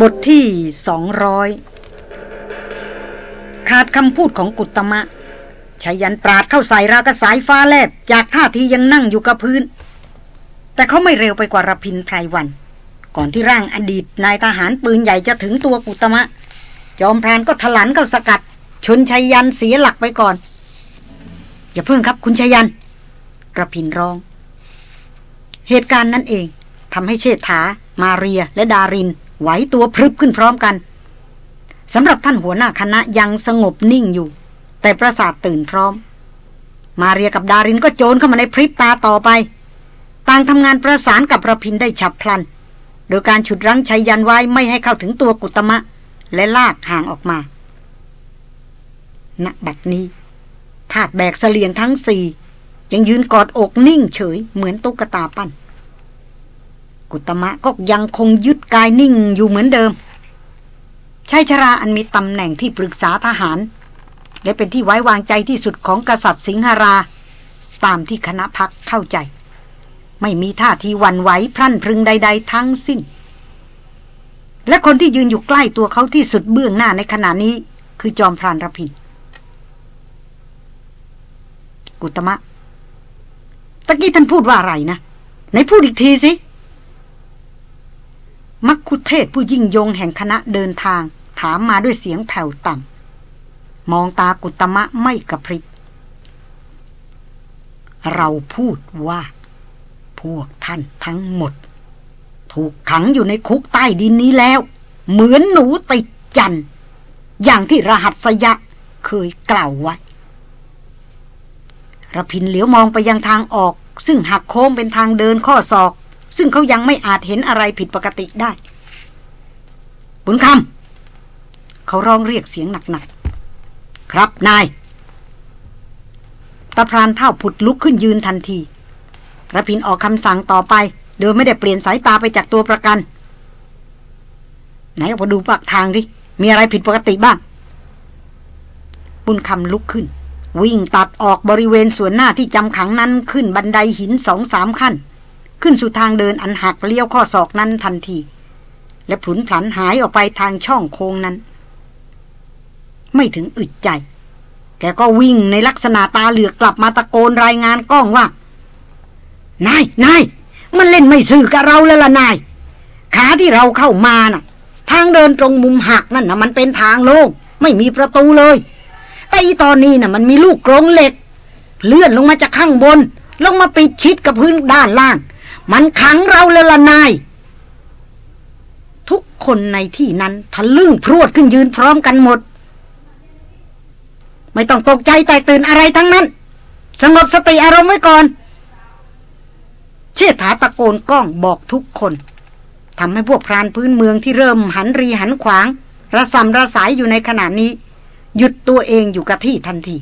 บทที่สองร้อยขาดคำพูดของกุตมะชายันปราดเข้าใส่รากระสายฟ้าแลบจากท่าทียังนั่งอยู่กับพื้น แต่เขาไม่เร็วไปกว่ารพินไพรวัน ก่อนที่ร่างอดีตนายทหารปืนใหญ่จะถึงตัวกุตมะ จอมพรานก็ถลันเข้าสกัด ชนชัยยันเสียหลักไปก่อน อย่าเพิ่งครับคุณชัยยันระพินร้อง เหตุการณ์นั้นเองทำให้เชษฐา มาเรียและดาริน ไหวตัวพรึบขึ้นพร้อมกันสำหรับท่านหัวหน้าคณะยังสงบนิ่งอยู่ แต่ประสาทตื่นพร้อม มาเรียกับดารินก็โจรเข้ามาในพริบตาต่อไป ต่างทำงานประสานกับระพินได้ฉับพลัน โดยการฉุดรั้งชัยยันไว้ไม่ให้เข้าถึงตัวกุตมะ และลากห่างออกมาณบัดนี้ธาตุแบกเสลียงทั้งสี่ยังยืนกอดอกนิ่งเฉยเหมือนตุ๊กตาปั้น กุตมะก็ยังคงยึดกายนิ่งอยู่เหมือนเดิมชายชราอันมีตำแหน่งที่ปรึกษาทหาร และเป็นที่ไว้วางใจที่สุดของกษัตริย์สิงหรา ตามที่คณะพักเข้าใจ ไม่มีท่าทีหวั่นไหวพรั่นพรึงใด ๆ ทั้งสิ้น และคนที่ยืนอยู่ใกล้ตัวเขาที่สุดเบื้องหน้าในขณะนี้ คือจอมพรานรพินกุตมะ ตะกี้ท่านพูดว่าอะไรนะไหนพูดอีกทีสิ มักคุเทศผู้ยิ่งยงแห่งคณะเดินทาง ถามมาด้วยเสียงแผ่วต่ำมองตากุตมะไม่กระพริบ เราพูดว่า พวกท่านทั้งหมด ถูกขังอยู่ในคุกใต้ดินนี้แล้ว เหมือนหนูติดจัน อย่างที่รหัสยะเคยกล่าวไว้ระพินเหลียวมองไปยังทางออก ซึ่งหักโค้งเป็นทางเดินข้อศอก ซึ่งเขายังไม่อาจเห็นอะไรผิดปกติได้ บุญคำเขาร้องเรียกเสียงหนักๆ ครับนายตาพรานเท่าผุดลุกขึ้นยืนทันทีกระพินออกคำสั่งต่อไป โดยไม่ได้เปลี่ยนสายตาไปจากตัวประกัน ไหนออกมาดูปากทางดิ มีอะไรผิดปกติบ้าง บุญคำลุกขึ้น วิ่งตัดออกบริเวณส่วนหน้าที่จำขังนั้นขึ้นบันไดหินสองสามขั้น ขึ้นสู่ทางเดินอันหักเลี้ยวข้อศอกนั้นทันที และผุนผันหายออกไปทางช่องโค้งนั้น ไม่ถึงอึดใจ แกก็วิ่งในลักษณะตาเหลือกกลับมาตะโกนรายงานกล้องว่านายนายมันเล่นไม่ซื่อกับเราแล้วล่ะนาย ขาที่เราเข้ามาน่ะ ทางเดินตรงมุมหักนั่นนะมันเป็นทางโล่งไม่มีประตูเลย แต่อีตอนนี้น่ะ มันมีลูกกรงเหล็ก เลื่อนลงมาจากข้างบน ลงมาปิดชิดกับพื้นด้านล่าง มันขังเราแล้วละนาย ทุกคนในที่นั้นทะลึ่งพรวดขึ้นยืนพร้อมกันหมด ไม่ต้องตกใจแต่ตื่นอะไรทั้งนั้น สงบสติอารมณ์ไว้ก่อน เชษฐาตะโกนก้องบอกทุกคนทำให้พวกพรานพื้นเมืองที่เริ่มหันรีหันขวาง ระสำระสายอยู่ในขณะนี้ หยุดตัวเองอยู่กับที่ทันที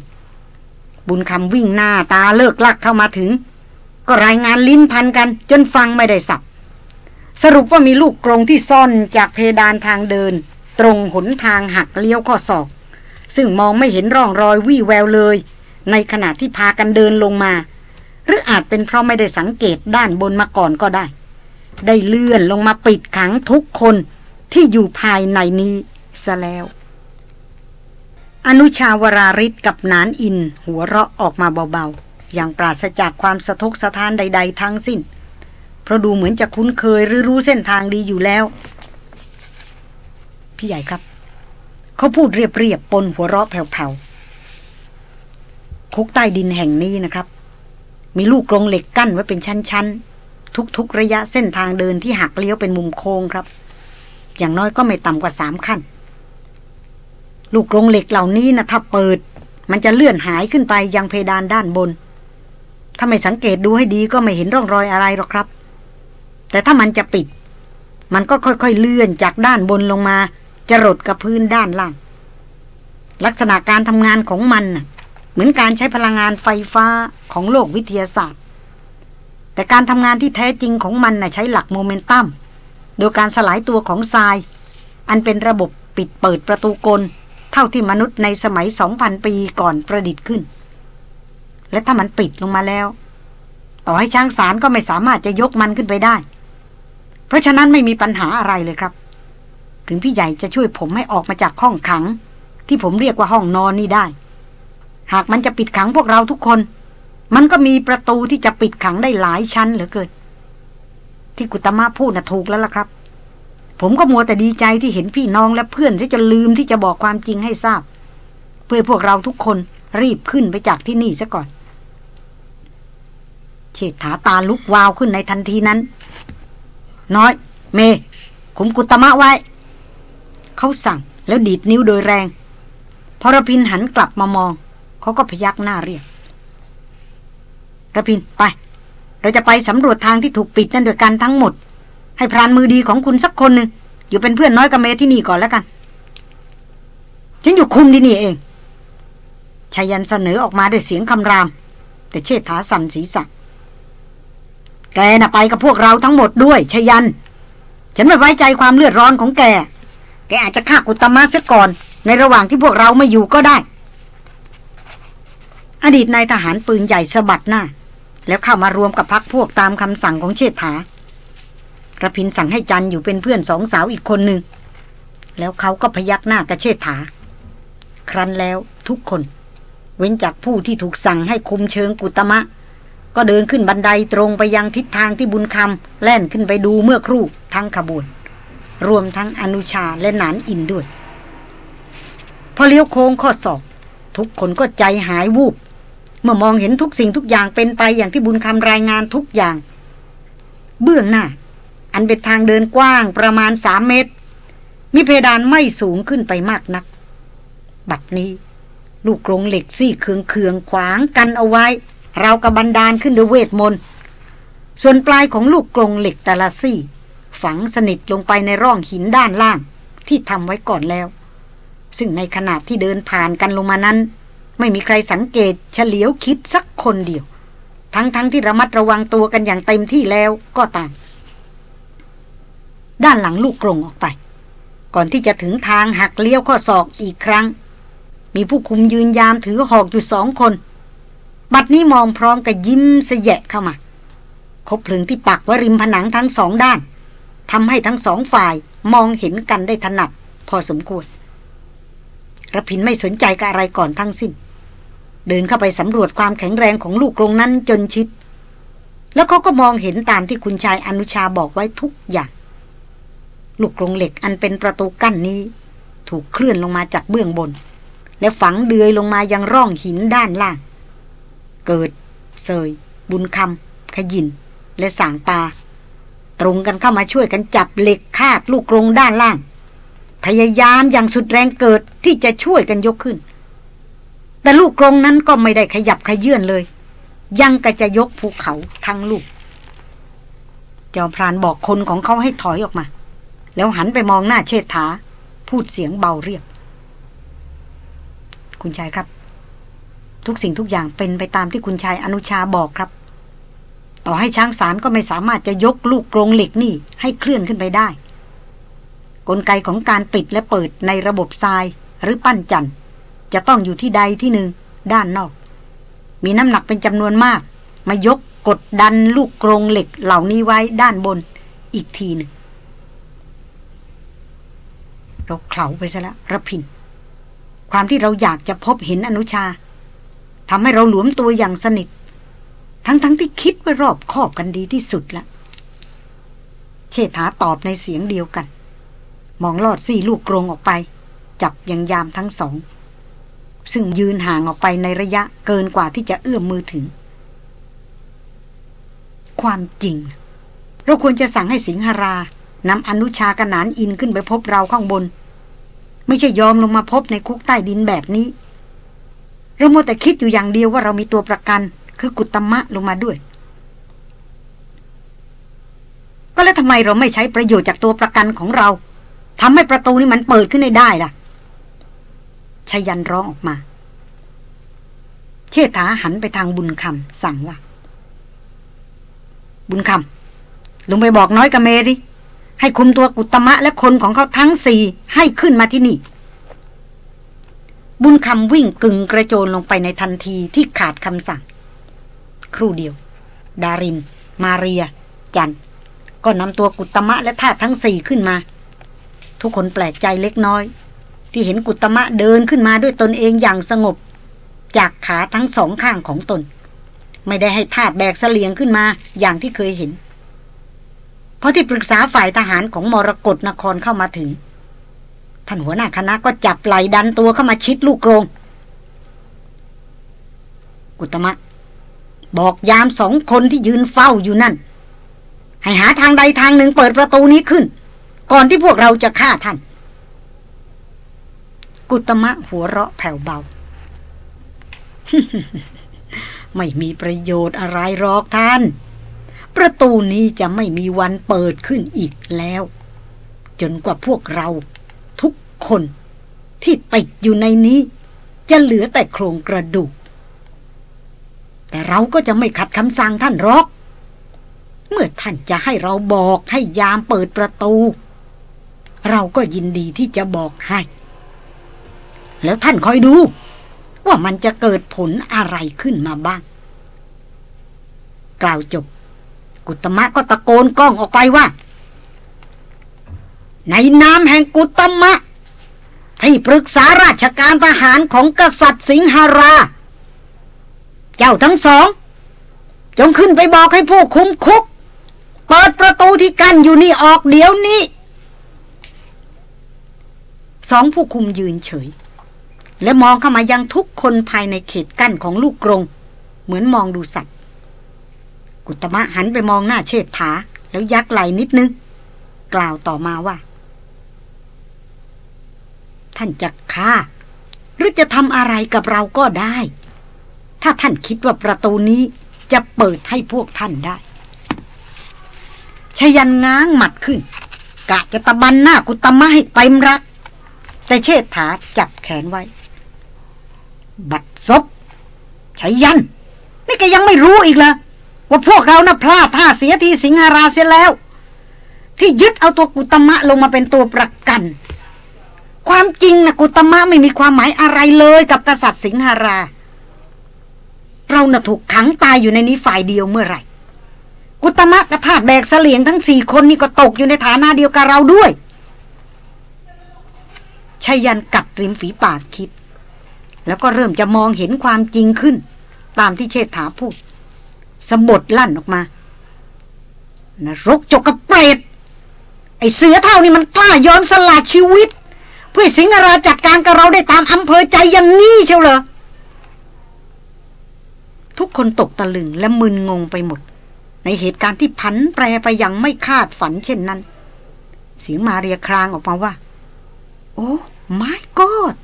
บุญคำวิ่งหน้าตาเลิกลักเข้ามาถึง ก็รายงานลิ้นพันกันจนฟังไม่ได้สับ สรุปว่ามีลูกกรงที่ซ่อนจากเพดานทางเดิน ตรงหนทางหักเลี้ยวข้อศอก ซึ่งมองไม่เห็นร่องรอยวี่แววเลย ในขณะที่พากันเดินลงมา หรืออาจเป็นเพราะไม่ได้สังเกตด้านบนมาก่อนก็ได้ ได้เลื่อนลงมาปิดขังทุกคนที่อยู่ภายในนี้ซะแล้ว อนุชาวราริศกับนานอินหัวเราะออกมาเบาๆ อย่างปราศจากความสะทกสะท้านใด ๆ ทั้งสิ้น เพราะดูเหมือนจะคุ้นเคยหรือรู้เส้นทางดีอยู่แล้ว พี่ใหญ่ครับ เขาพูดเรียบๆปนหัวเราะแผ่วๆคุกใต้ดินแห่งนี้นะครับ มีลูกกรงเหล็กกั้นไว้เป็นชั้นๆ ทุกๆระยะเส้นทางเดินที่หักเลี้ยวเป็นมุมโค้งครับ อย่างน้อยก็ไม่ต่ำกว่าสามขั้น ลูกกรงเหล็กเหล่านี้นะถ้าเปิดมันจะเลื่อนหายขึ้นไปยังเพดานด้านบน ถ้าไม่สังเกตดูให้ดีก็ไม่เห็นร่องรอยอะไรหรอกครับ แต่ถ้ามันจะปิด มันก็ค่อยๆเลื่อนจากด้านบนลงมา จะรดกับพื้นด้านล่าง ลักษณะการทำงานของมันเหมือนการใช้พลังงานไฟฟ้าของโลกวิทยาศาสตร์ แต่การทำงานที่แท้จริงของมันใช้หลักโมเมนตัมโดยการสลายตัวของทราย อันเป็นระบบปิดเปิดประตูกล เท่าที่มนุษย์ในสมัย 2,000 ปีก่อนประดิษฐ์ขึ้น และถ้ามันปิดลงมาแล้ว ต่อให้ช้างสารก็ไม่สามารถจะยกมันขึ้นไปได้ เพราะฉะนั้นไม่มีปัญหาอะไรเลยครับ ถึงพี่ใหญ่จะช่วยผมให้ออกมาจากห้องขัง ที่ผมเรียกว่าห้องนอนนี่ได้ หากมันจะปิดขังพวกเราทุกคน มันก็มีประตูที่จะปิดขังได้หลายชั้นเหลือเกินที่กุตมะพูดน่ะถูกแล้วล่ะครับ ผมก็มัวแต่ดีใจที่เห็นพี่น้องและเพื่อนที่จะลืมที่จะบอกความจริงให้ทราบ เพื่อพวกเราทุกคนรีบขึ้นไปจากที่นี่ซะก่อน เฉดถาตาลุกวาวขึ้นในทันทีนั้น น้อย เมขุมกุตมะไว้ เขาสั่งแล้วดีดนิ้วโดยแรงพอระพินหันกลับมามอง เขาก็พยักหน้าเรียกระพินไป เราจะไปสำรวจทางที่ถูกปิดนั่นด้วยกันทั้งหมด ให้พรานมือดีของคุณสักคนหนึ่งอยู่เป็นเพื่อนน้อยกับเมที่นี่ก่อนแล้วกัน ฉันอยู่คุมที่นี่เองชายันเสนอออกมาด้วยเสียงคำราม แต่เชษฐาสั่นศีรษะ แกน่ะไปกับพวกเราทั้งหมดด้วยชยัน ฉันไม่ไว้ใจความเลือดร้อนของแก แกอาจจะฆ่ากุตมะเสียก่อน ในระหว่างที่พวกเราไม่อยู่ก็ได้ อดีตนายทหารปืนใหญ่สะบัดหน้า แล้วเข้ามารวมกับพักพวกตามคำสั่งของเชษฐาระพินสั่งให้จันอยู่เป็นเพื่อนสองสาวอีกคนหนึ่ง แล้วเขาก็พยักหน้ากับเชษฐา ครั้นแล้วทุกคน เว้นจากผู้ที่ถูกสั่งให้คุมเชิงกุตมะ ก็เดินขึ้นบันไดตรงไปยังทิศทางที่บุญคำแล่นขึ้นไปดูเมื่อครู่ทั้งขบวน รวมทั้งอนุชาและนานอินด้วย พอเลี้ยวโค้งข้อศอก ทุกคนก็ใจหายวูบ เมื่อมองเห็นทุกสิ่งทุกอย่างเป็นไปอย่างที่บุญคำรายงานทุกอย่าง เบื้องหน้า อันเป็นทางเดินกว้างประมาณสามเมตร มีเพดานไม่สูงขึ้นไปมากนัก บัดนี้ ลูกกรงเหล็กซี่เคืองเคืองขวางกันเอาไว้ เรากระบันดาลขึ้นด้วยเวทมนต์ ส่วนปลายของลูกกรงเหล็กแต่ละซี่ ฝังสนิทลงไปในร่องหินด้านล่างที่ทำไว้ก่อนแล้ว ซึ่งในขณะที่เดินผ่านกันลงมานั้น ไม่มีใครสังเกตเฉลียวคิดสักคนเดียว ทั้งๆทที่ระมัดระวังตัวกันอย่างเต็มที่แล้วก็ตาม ด้านหลังลูกกรงออกไป ก่อนที่จะถึงทางหักเลี้ยวข้อศอกอีกครั้ง มีผู้คุมยืนยามถือหอกอยู่สองคน บัดนี้มองพร้อมกับยิ้มเสยะเข้ามา คบเพลิงที่ปักไว้ริมผนังทั้งสองด้านทำให้ทั้งสองฝ่ายมองเห็นกันได้ถนัดพอสมควรระพินไม่สนใจกับอะไรก่อนทั้งสิ้น เดินเข้าไปสำรวจความแข็งแรงของลูกกรงนั้นจนชิด แล้วเขาก็มองเห็นตามที่คุณชายอนุชาบอกไว้ทุกอย่าง ลูกกรงเหล็กอันเป็นประตูกั้นนี้ ถูกเคลื่อนลงมาจากเบื้องบน และฝังเดือยลงมายังร่องหินด้านล่าง เกิด เสย บุญคำขยิน และสางปา ตรงกันเข้ามาช่วยกันจับเหล็กคาดลูกกรงด้านล่าง พยายามอย่างสุดแรงเกิดที่จะช่วยกันยกขึ้น แต่ลูกกรงนั้นก็ไม่ได้ขยับขยื่นเลย ยังก็จะยกภูเขาทั้งลูก จอมพรานบอกคนของเขาให้ถอยออกมา แล้วหันไปมองหน้าเชษฐา พูดเสียงเบาเรียบ คุณชายครับ ทุกสิ่งทุกอย่างเป็นไปตามที่คุณชายอนุชาบอกครับ ต่อให้ช้างสารก็ไม่สามารถจะยกลูกกรงเหล็กนี่ให้เคลื่อนขึ้นไปได้ กลไกของการปิดและเปิดในระบบทรายหรือปั้นจันจะต้องอยู่ที่ใดที่หนึ่งด้านนอก มีน้ำหนักเป็นจำนวนมาก มายกกดดันลูกกรงเหล็กเหล่านี้ไว้ด้านบนอีกทีหนึ่งเราเข่าไปซะแล้วระพิน ความที่เราอยากจะพบเห็นอนุชา ทำให้เราหลวมตัวอย่างสนิท ทั้งๆทที่คิดไว้รอบคอบกันดีที่สุดละเชษฐาตอบในเสียงเดียวกัน มองลอดซี่ลูกกรงออกไป จับยังยามทั้งสอง ซึ่งยืนห่างออกไปในระยะเกินกว่าที่จะเอื้อมมือถึง ความจริง เราควรจะสั่งให้สิงหรานำอนุชากนานอินขึ้นไปพบเราข้างบน ไม่ใช่ยอมลงมาพบในคุกใต้ดินแบบนี้ เราโมแต่คิดอยู่อย่างเดียวว่าเรามีตัวประกัน คือกุตมะลงมาด้วย ก็แล้วทำไมเราไม่ใช้ประโยชน์จากตัวประกันของเราทำให้ประตูนี้มันเปิดขึ้นได้ล่ะชายันร้องออกมา เชษฐาหันไปทางบุญคำสั่งว่า บุญคำลงไปบอกน้อยกับเมริให้คุมตัวกุตมะและคนของเขาทั้งสี่ให้ขึ้นมาที่นี่ บุญคำวิ่งกึ่งกระโจนลงไปในทันทีที่ขาดคำสั่ง ครู่เดียว ดาริน มาเรีย จัน ก็นำตัวกุตมะและทาทั้งสี่ขึ้นมา ทุกคนแปลกใจเล็กน้อย ที่เห็นกุตมะเดินขึ้นมาด้วยตนเองอย่างสงบ จากขาทั้งสองข้างของตน ไม่ได้ให้ทาแบกเสลียงขึ้นมาอย่างที่เคยเห็น เพราะที่ปรึกษาฝ่ายทหารของมรกรนครเข้ามาถึง ท่านหัวหน้าคณะก็จับไหลดันตัวเข้ามาชิดลูกกรงกุตมะ บอกยามสองคนที่ยืนเฝ้าอยู่นั่น ให้หาทางใดทางหนึ่งเปิดประตูนี้ขึ้น ก่อนที่พวกเราจะฆ่าท่าน กุตมะหัวเราะแผ่วเบา ไม่มีประโยชน์อะไรหรอกท่าน ประตูนี้จะไม่มีวันเปิดขึ้นอีกแล้ว จนกว่าพวกเรา คน ที่ติดอยู่ในนี้ จะเหลือแต่โครงกระดูก แต่เราก็จะไม่ขัดคำสั่งท่านหรอก เมื่อท่านจะให้เราบอกให้ยามเปิดประตู เราก็ยินดีที่จะบอกให้ แล้วท่านคอยดู ว่ามันจะเกิดผลอะไรขึ้นมาบ้าง กล่าวจบ กุตมะก็ตะโกนก้องออกไปว่าในนามแห่งกุตมะ ที่ปรึกษาราชการทหารของกษัตริย์สิงหรา เจ้าทั้งสอง จงขึ้นไปบอกให้ผู้คุมคุก เปิดประตูที่กั้นอยู่นี่ออกเดี๋ยวนี้ สองผู้คุมยืนเฉย และมองเข้ามายังทุกคนภายในเขตกั้นของลูกกรง เหมือนมองดูสัตว์ กุตมะหันไปมองหน้าเชิดถาแล้วยักไหลนิดนึง กล่าวต่อมาว่า ท่านจะฆ่า หรือจะทำอะไรกับเราก็ได้ ถ้าท่านคิดว่าประตูนี้จะเปิดให้พวกท่านได้ชยันง้างหมัดขึ้น กะจะตะบันหน้ากุตมะให้เต็มรัก แต่เชษฐาจับแขนไว้ บัดซบชยัน นี่ก็ยังไม่รู้อีกเหรอว่าพวกเรานะ่ะพลาดท่าเสียทีสิงหาราเสียแล้ว ที่ยึดเอาตัวกุตมะลงมาเป็นตัวประกัน ความจริงนะกุตมะไม่มีความหมายอะไรเลยกับกษัตริย์สิงหารา เราน่ะถูกขังตายอยู่ในนี้ฝ่ายเดียวเมื่อไหร่ กุตมะกระทาแบกเสลียงทั้งสี่คนนี่ก็ตกอยู่ในฐานะเดียวกับเราด้วยชายันกัดริมฝีปากคิด แล้วก็เริ่มจะมองเห็นความจริงขึ้น ตามที่เชษฐาพูดสมบดลั่นออกมานรกจกกระเปรตไอเสือเท่านี่มันกล้ายอมสละชีวิต เพื่อสิงหราจัดการกับเราได้ตามอำเภอใจอย่างนี้เชียวเหรอทุกคนตกตะลึงและมึนงงไปหมด ในเหตุการณ์ที่พันแปรไปอย่างไม่คาดฝันเช่นนั้น เสียงมาเรียครางออกมาว่า โอ้ไม่กอด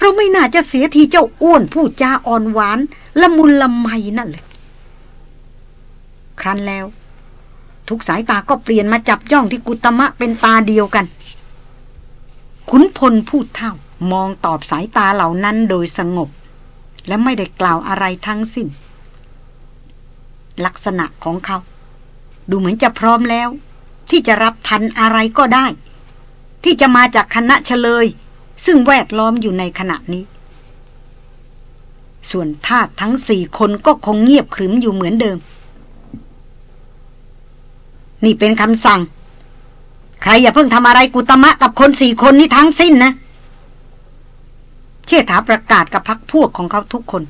เราไม่น่าจะเสียทีเจ้าอ้วนพูดจาอ่อนหวานละมุนละไมนั่นเลย ครั้นแล้ว ทุกสายตาก็เปลี่ยนมาจับย่องที่กุตมะเป็นตาเดียวกัน ขุนพลพูดเท่ามองตอบสายตาเหล่านั้นโดยสงบ และไม่ได้กล่าวอะไรทั้งสิ้น ลักษณะของเขา ดูเหมือนจะพร้อมแล้ว ที่จะรับทันอะไรก็ได้ ที่จะมาจากคณะเฉลย ซึ่งแวดล้อมอยู่ในขณะนี้ ส่วนทาทั้งสี่คนก็คงเงียบขรึมอยู่เหมือนเดิม นี่เป็นคำสั่ง ใครอย่าเพิ่งทำอะไรกุตมะกับคนสี่คนนี้ทั้งสิ้นนะ เชษฐาประกาศกับพักพวกของเขาทุกคน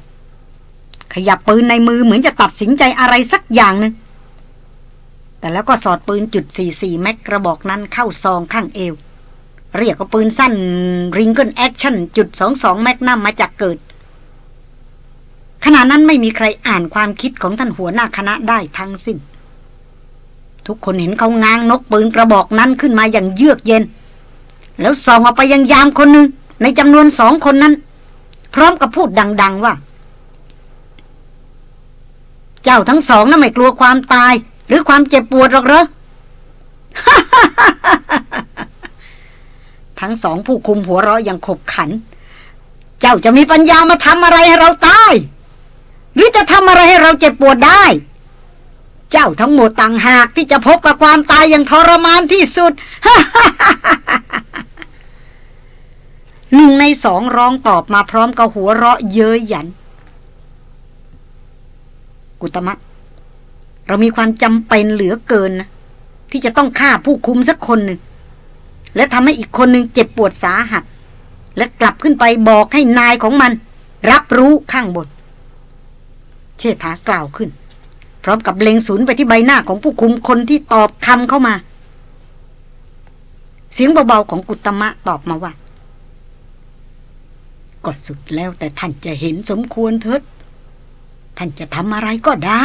ขยับปืนในมือเหมือนจะตัดสินใจอะไรสักอย่างหนึ่งแต่แล้วก็สอดปืนจุด44 mag กระบอกนั้นเข้าซองข้างเอว เรียกว่าปืนสั้น single action จุด22 magnum มาจากเกิดขณะนั้นไม่มีใครอ่านความคิดของท่านหัวหน้าคณะได้ทั้งสิ้น ทุกคนเห็นเขาง้างนกปืนกระบอกนั้นขึ้นมาอย่างเยือกเย็น แล้วส่องออกไปยังยามคนหนึ่งในจำนวนสองคนนั้น พร้อมกับพูดดัง ๆว่า เจ้าทั้งสองน่ะไม่กลัวความตาย หรือความเจ็บปวดหรอกเหรอทั้งสองผู้คุมหัวเราะอย่างขบขัน เจ้าจะมีปัญญามาทำอะไรให้เราตาย หรือจะทำอะไรให้เราเจ็บปวดได้ เจ้าทั้งหมดต่างหากที่จะพบกับความตายอย่างทรมานที่สุดหนึ่งในสองร้องตอบมาพร้อมกับหัวเราะเย้ยหยัน กุตมะ เรามีความจำเป็นเหลือเกินนะที่จะต้องฆ่าผู้คุมสักคนหนึ่ง และทำให้อีกคนหนึ่งเจ็บปวดสาหัส และกลับขึ้นไปบอกให้นายของมัน รับรู้ข้างบน เชษฐากล่าวขึ้น ร้อมกับเล็งศูนย์ไปที่ใบหน้าของผู้คุมคนที่ตอบคำเข้ามา เสียงเบาๆของกุตมะตอบมาว่าก็สุดแล้วแต่ท่านจะเห็นสมควรเถิดท่านจะทำอะไรก็ได้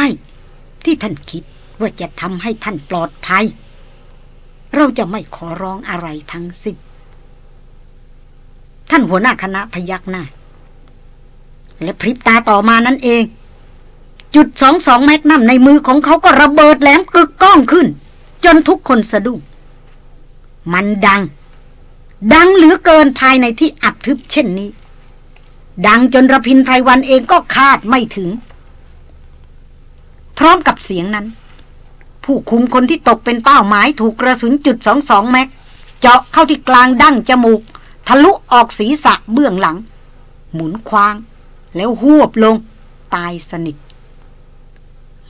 ที่ท่านคิดว่าจะทำให้ท่านปลอดภัย เราจะไม่ขอร้องอะไรทั้งสิ้นท่านหัวหน้าคณะพยักหน้า และพริบตาต่อมานั่นเอง จุดสองสองแมกนัมในมือของเขาก็ระเบิดแหลมกึกก้องขึ้น จนทุกคนสะดุ้งมันดัง ดังเหลือเกินภายในที่อับทึบเช่นนี้ ดังจนระพินไพรวันเองก็คาดไม่ถึง พร้อมกับเสียงนั้น ผู้คุมคนที่ตกเป็นเป้าหมายถูกกระสุนจุดสองสองแม็กเจาะเข้าที่กลางดั้งจมูก ทะลุออกศีรษะเบื้องหลัง หมุนควาง แล้วหวบลง ตายสนิท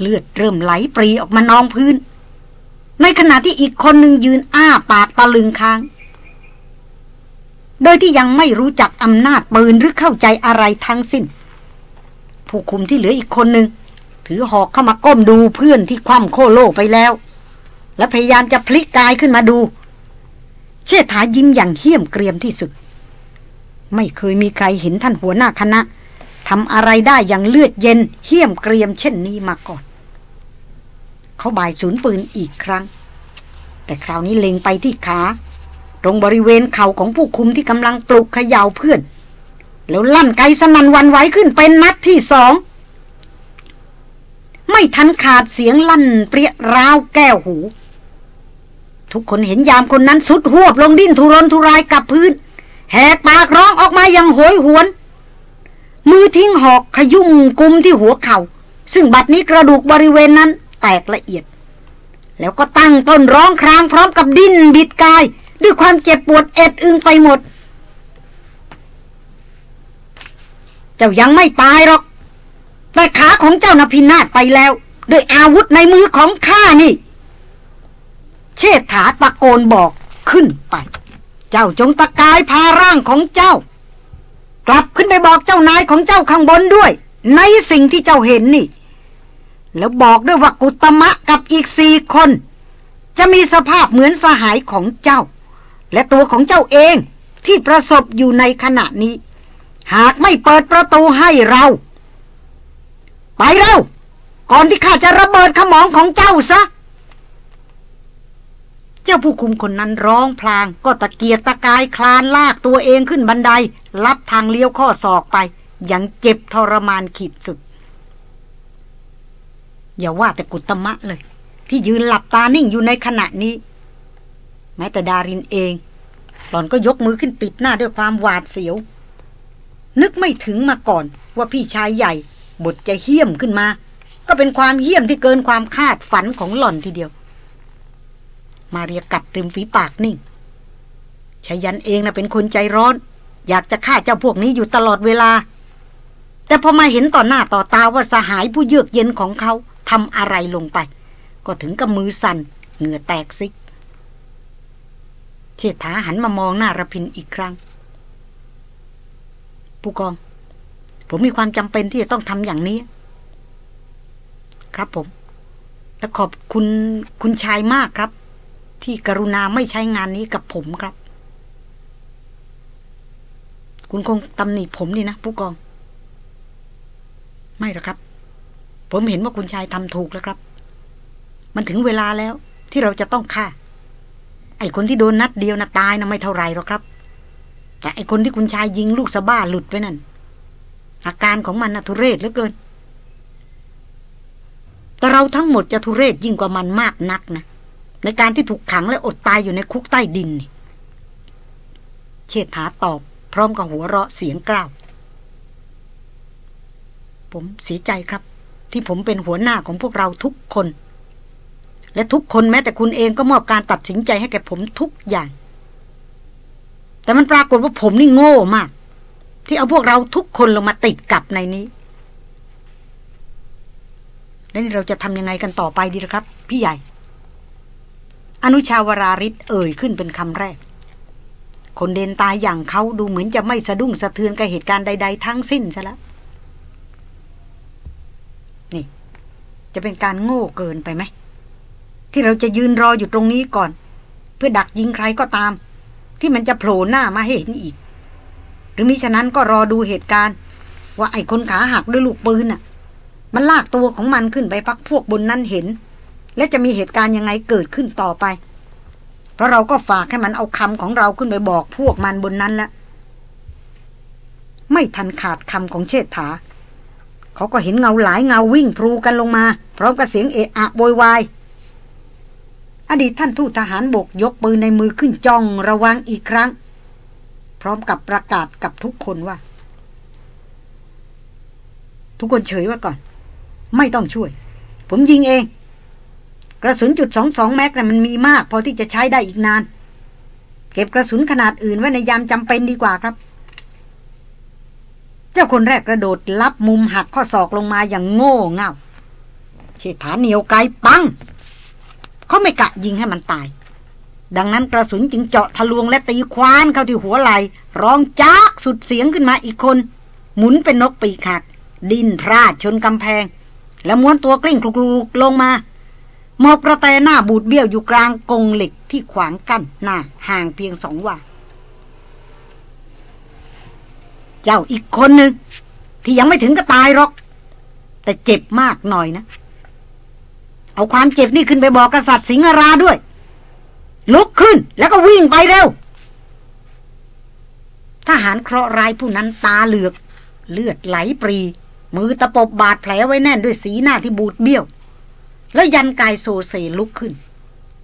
เลือดเริ่มไหลปรีออกมานองพื้น ในขณะที่อีกคนหนึ่งยืนอ้าปากตะลึงค้าง โดยที่ยังไม่รู้จักอำนาจปืนหรือเข้าใจอะไรทั้งสิ้น ผู้คุมที่เหลืออีกคนหนึ่งถือหอกเข้ามาก้มดูเพื่อนที่คว่ำโคโลไปแล้ว และพยายามจะพลิกกายขึ้นมาดู เชษฐายิ้มอย่างเหี้ยมเกรียมที่สุด ไม่เคยมีใครเห็นท่านหัวหน้าคณะทำอะไรได้อย่างเลือดเย็นเหี้ยมเกรียมเช่นนี้มาก่อน เขาบ่ายศูนย์ปืนอีกครั้ง แต่คราวนี้เล็งไปที่ขา ตรงบริเวณเข่าของผู้คุมที่กำลังปลุกเขย่าเพื่อน แล้วลั่นไกสนันวันไหวขึ้นเป็นนัดที่สอง ไม่ทันขาดเสียงลั่นเปรี้ยร้าวแก้วหู ทุกคนเห็นยามคนนั้นสุดหวบลงดิ้นทุรนทุรายกับพื้น แหกปากร้องออกมาอย่างโหยหวนมือทิ้งหอกขยุ่มกุมที่หัวเขา่า ซึ่งบัดนี้กระดูกบริเวณนั้น แตกละเอียด แล้วก็ตั้งต้นร้องครางพร้อมกับดิ้นบิดกาย ด้วยความเจ็บปวดเอ็ดอึงไปหมด เจ้ายังไม่ตายหรอก แต่ขาของเจ้านาพินาศไปแล้ว ด้วยอาวุธในมือของข้านี่ เชษฐาตะโกนบอกขึ้นไป เจ้าจงตะกายพาร่างของเจ้า กลับขึ้นไปบอกเจ้านายของเจ้าข้างบนด้วย ในสิ่งที่เจ้าเห็นนี่ แล้วบอกด้วยว่ากุตมะกับอีกสี่คน จะมีสภาพเหมือนสหายของเจ้า และตัวของเจ้าเองที่ประสบอยู่ในขณะนี้ หากไม่เปิดประตูให้เรา ไปเร็วก่อนที่ข้าจะระเบิดขมองของเจ้าซะ เจ้าผู้คุมคนนั้นร้องพลางก็ตะเกียกตะกายคลานลากตัวเองขึ้นบันได ลับทางเลี้ยวข้อศอกไปอย่างเจ็บทรมานขีดสุด อย่าว่าแต่กุตมะเลย ที่ยืนหลับตานิ่งอยู่ในขณะนี้ แม้แต่ดารินเอง หล่อนก็ยกมือขึ้นปิดหน้าด้วยความหวาดเสียว นึกไม่ถึงมาก่อนว่าพี่ชายใหญ่บทจะเหี้ยมขึ้นมา ก็เป็นความเหี้ยมที่เกินความคาดฝันของหล่อนทีเดียว มาเรียกัดริมฝีปากนิ่งชายันเองน่ะเป็นคนใจร้อน อยากจะฆ่าเจ้าพวกนี้อยู่ตลอดเวลา แต่พอมาเห็นต่อหน้าต่อตาว่าสหายผู้เยือกเย็นของเขา ทำอะไรลงไป ก็ถึงกับมือสัน่นเหงื่อแตกซิก เชิดถาหันมามองหน้าระพินอีกครั้ง ผู้กอง ผมมีความจำเป็นที่จะต้องทำอย่างนี้ ครับผม และขอบคุณคุณชายมากครับ ที่กรุณาไม่ใช้งานนี้กับผมครับ คุณคงตำหนิผมนี่นะ ผู้กอง ไม่หรอกครับ ผมเห็นว่าคุณชายทำถูกแล้วครับ มันถึงเวลาแล้วที่เราจะต้องฆ่า ไอ้คนที่โดนนัดเดียวนะตายนะไม่เท่าไรหรอกครับ แต่ไอ้คนที่คุณชายยิงลูกสะบ้าหลุดไปนั่น อาการของมันนะทุเรศเหลือเกิน แต่เราทั้งหมดจะทุเรศยิ่งกว่ามันมากนักนะ ในการที่ถูกขังและอดตายอยู่ในคุกใต้ดินนี่เชษฐาตอบ พร้อมกับหัวเราะเสียงกล้าว ผมเสียใจครับ ที่ผมเป็นหัวหน้าของพวกเราทุกคน และทุกคนแม้แต่คุณเองก็มอบการตัดสินใจให้แก่ผมทุกอย่าง แต่มันปรากฏว่าผมนี่โง่มาก ที่เอาพวกเราทุกคนลงมาติดกับในนี้แล้วนี่เราจะทำยังไงกันต่อไปดีครับ พี่ใหญ่ อนุชาวราริศเอ่ยขึ้นเป็นคำแรก คนเดนตายอย่างเขาดูเหมือนจะไม่สะดุ้งสะเทือนกับเหตุการณ์ใด ๆ ทั้งสิ้นซะแล้ว นี่ จะเป็นการโง่เกินไปไหม ที่เราจะยืนรออยู่ตรงนี้ก่อน เพื่อดักยิงใครก็ตาม ที่มันจะโผล่หน้ามาให้เห็นอีก หรือมิฉะนั้นก็รอดูเหตุการณ์ ว่าไอ้คนขาหักด้วยลูกปืนน่ะ มันลากตัวของมันขึ้นไปพักพวกบนนั้นเห็น และจะมีเหตุการณ์ยังไงเกิดขึ้นต่อไป เพราะเราก็ฝากให้มันเอาคำของเราขึ้นไปบอกพวกมันบนนั้นแล้วไม่ทันขาดคำของเชษฐา เขาก็เห็นเงาหลายเงาวิ่งพลูกันลงมา พร้อมกับเสียงเอะอะโวยวาย อดีตท่านทูตทหารบกยกปืนในมือขึ้นจ้องระวังอีกครั้ง พร้อมกับประกาศกับทุกคนว่า ทุกคนเฉยไว้ก่อน ไม่ต้องช่วย ผมยิงเอง กระสุนจุดสองสองแม็กนะ่ะมันมีมาก พอที่จะใช้ได้อีกนาน เก็บกระสุนขนาดอื่นไว้ในยามจำเป็นดีกว่าครับ เจ้าคนแรกกระโดดรับมุมหักข้อศอกลงมาอย่างโง่เง่าเชษฐาเหนียวไกปังเขาไม่กะยิงให้มันตาย ดังนั้นกระสุนจึงเจาะทะลวงและตีควานเข้าที่หัวไหล่ร้องจ้ากสุดเสียงขึ้นมาอีกคน หมุนเป็นนกปีกหัก ดินพลาดชนกำแพง แล้วม้วนตัวกลิ้งคลุกๆลงมาหมอบกระแตหน้าบูดเบี้ยวอยู่กลางกงเหล็กที่ขวางกั้นหน้าห่างเพียงสองว่า เจ้าอีกคนหนึ่งที่ยังไม่ถึงก็ตายหรอก แต่เจ็บมากหน่อยนะ เอาความเจ็บนี่ขึ้นไปบอกกษัตริย์สิงหราด้วย ลุกขึ้นแล้วก็วิ่งไปเร็วทหารเคราะห์ร้ายผู้นั้นตาเหลือก เลือดไหลปรี มือตะปบบาดแผลไว้แน่นด้วยสีหน้าที่บูดเบี้ยว แล้วยันกายโซเซลุกขึ้น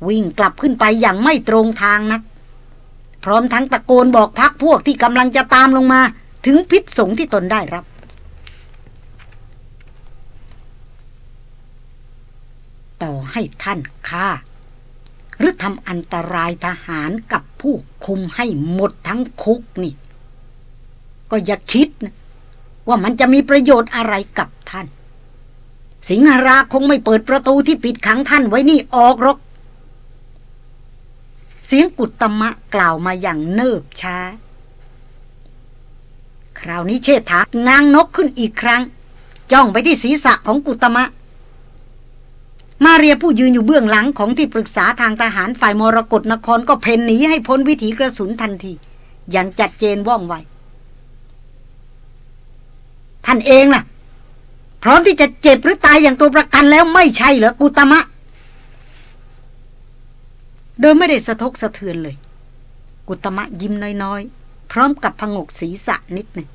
วิ่งกลับขึ้นไปอย่างไม่ตรงทางนัก พร้อมทั้งตะโกนบอกพักพวกที่กำลังจะตามลงมา ถึงพิษสงที่ตนได้รับ ต่อให้ท่านฆ่า หรือทำอันตรายทหารกับผู้คุมให้หมดทั้งคุกนี่ ก็อย่าคิดนะว่ามันจะมีประโยชน์อะไรกับท่าน สิงหราคงไม่เปิดประตูที่ปิดขังท่านไว้นี่ออกหรอกเสียงกุตมะกล่าวมาอย่างเนิบช้า คราวนี้เชษฐางางนกขึ้นอีกครั้ง จ้องไปที่ศีรษะของกุตมะ มาเรียผู้ยืนอยู่เบื้องหลังของที่ปรึกษาทางทหารฝ่ายมรกรนครก็เพ่นหนีให้พ้นวิถีกระสุนทันที อย่างจัดเจนว่องไวท่านเองล่ะ พร้อมที่จะเจ็บหรือตายอย่างตัวประกันแล้วไม่ใช่เหรอกุตมะ โดยไม่ได้สะทกสะเทือนเลย กุตมะยิ้มน้อยๆ พร้อมกับพงกศีรษะนิดหนึ่ง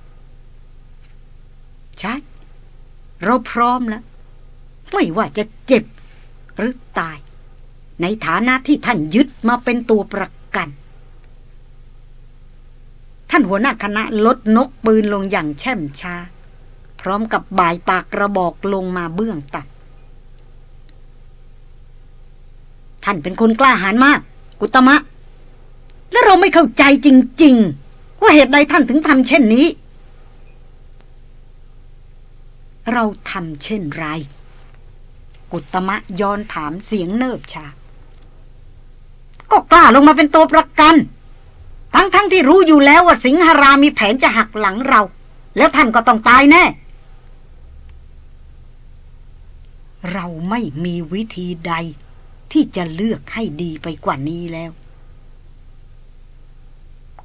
ใช่ เราพร้อมแล้ว ไม่ว่าจะเจ็บหรือตาย ในฐานะที่ท่านยึดมาเป็นตัวประกัน ท่านหัวหน้าคณะลดนกปืนลงอย่างแช่มช้า พร้อมกับบ่ายปากกระบอกลงมาเบื้องตัดท่านเป็นคนกล้าหาญมาก กุตมะ และเราไม่เข้าใจจริง ๆ ว่าเหตุใดท่านถึงทำเช่นนี้ เราทำเช่นไร กุตมะย้อนถามเสียงเนิบชา ก็กล้าลงมาเป็นตัวประกัน ทั้งๆทที่รู้อยู่แล้วว่าสิงหรามีแผนจะหักหลังเรา แล้วท่านก็ต้องตายแน่ เราไม่มีวิธีใดที่จะเลือกให้ดีไปกว่านี้แล้ว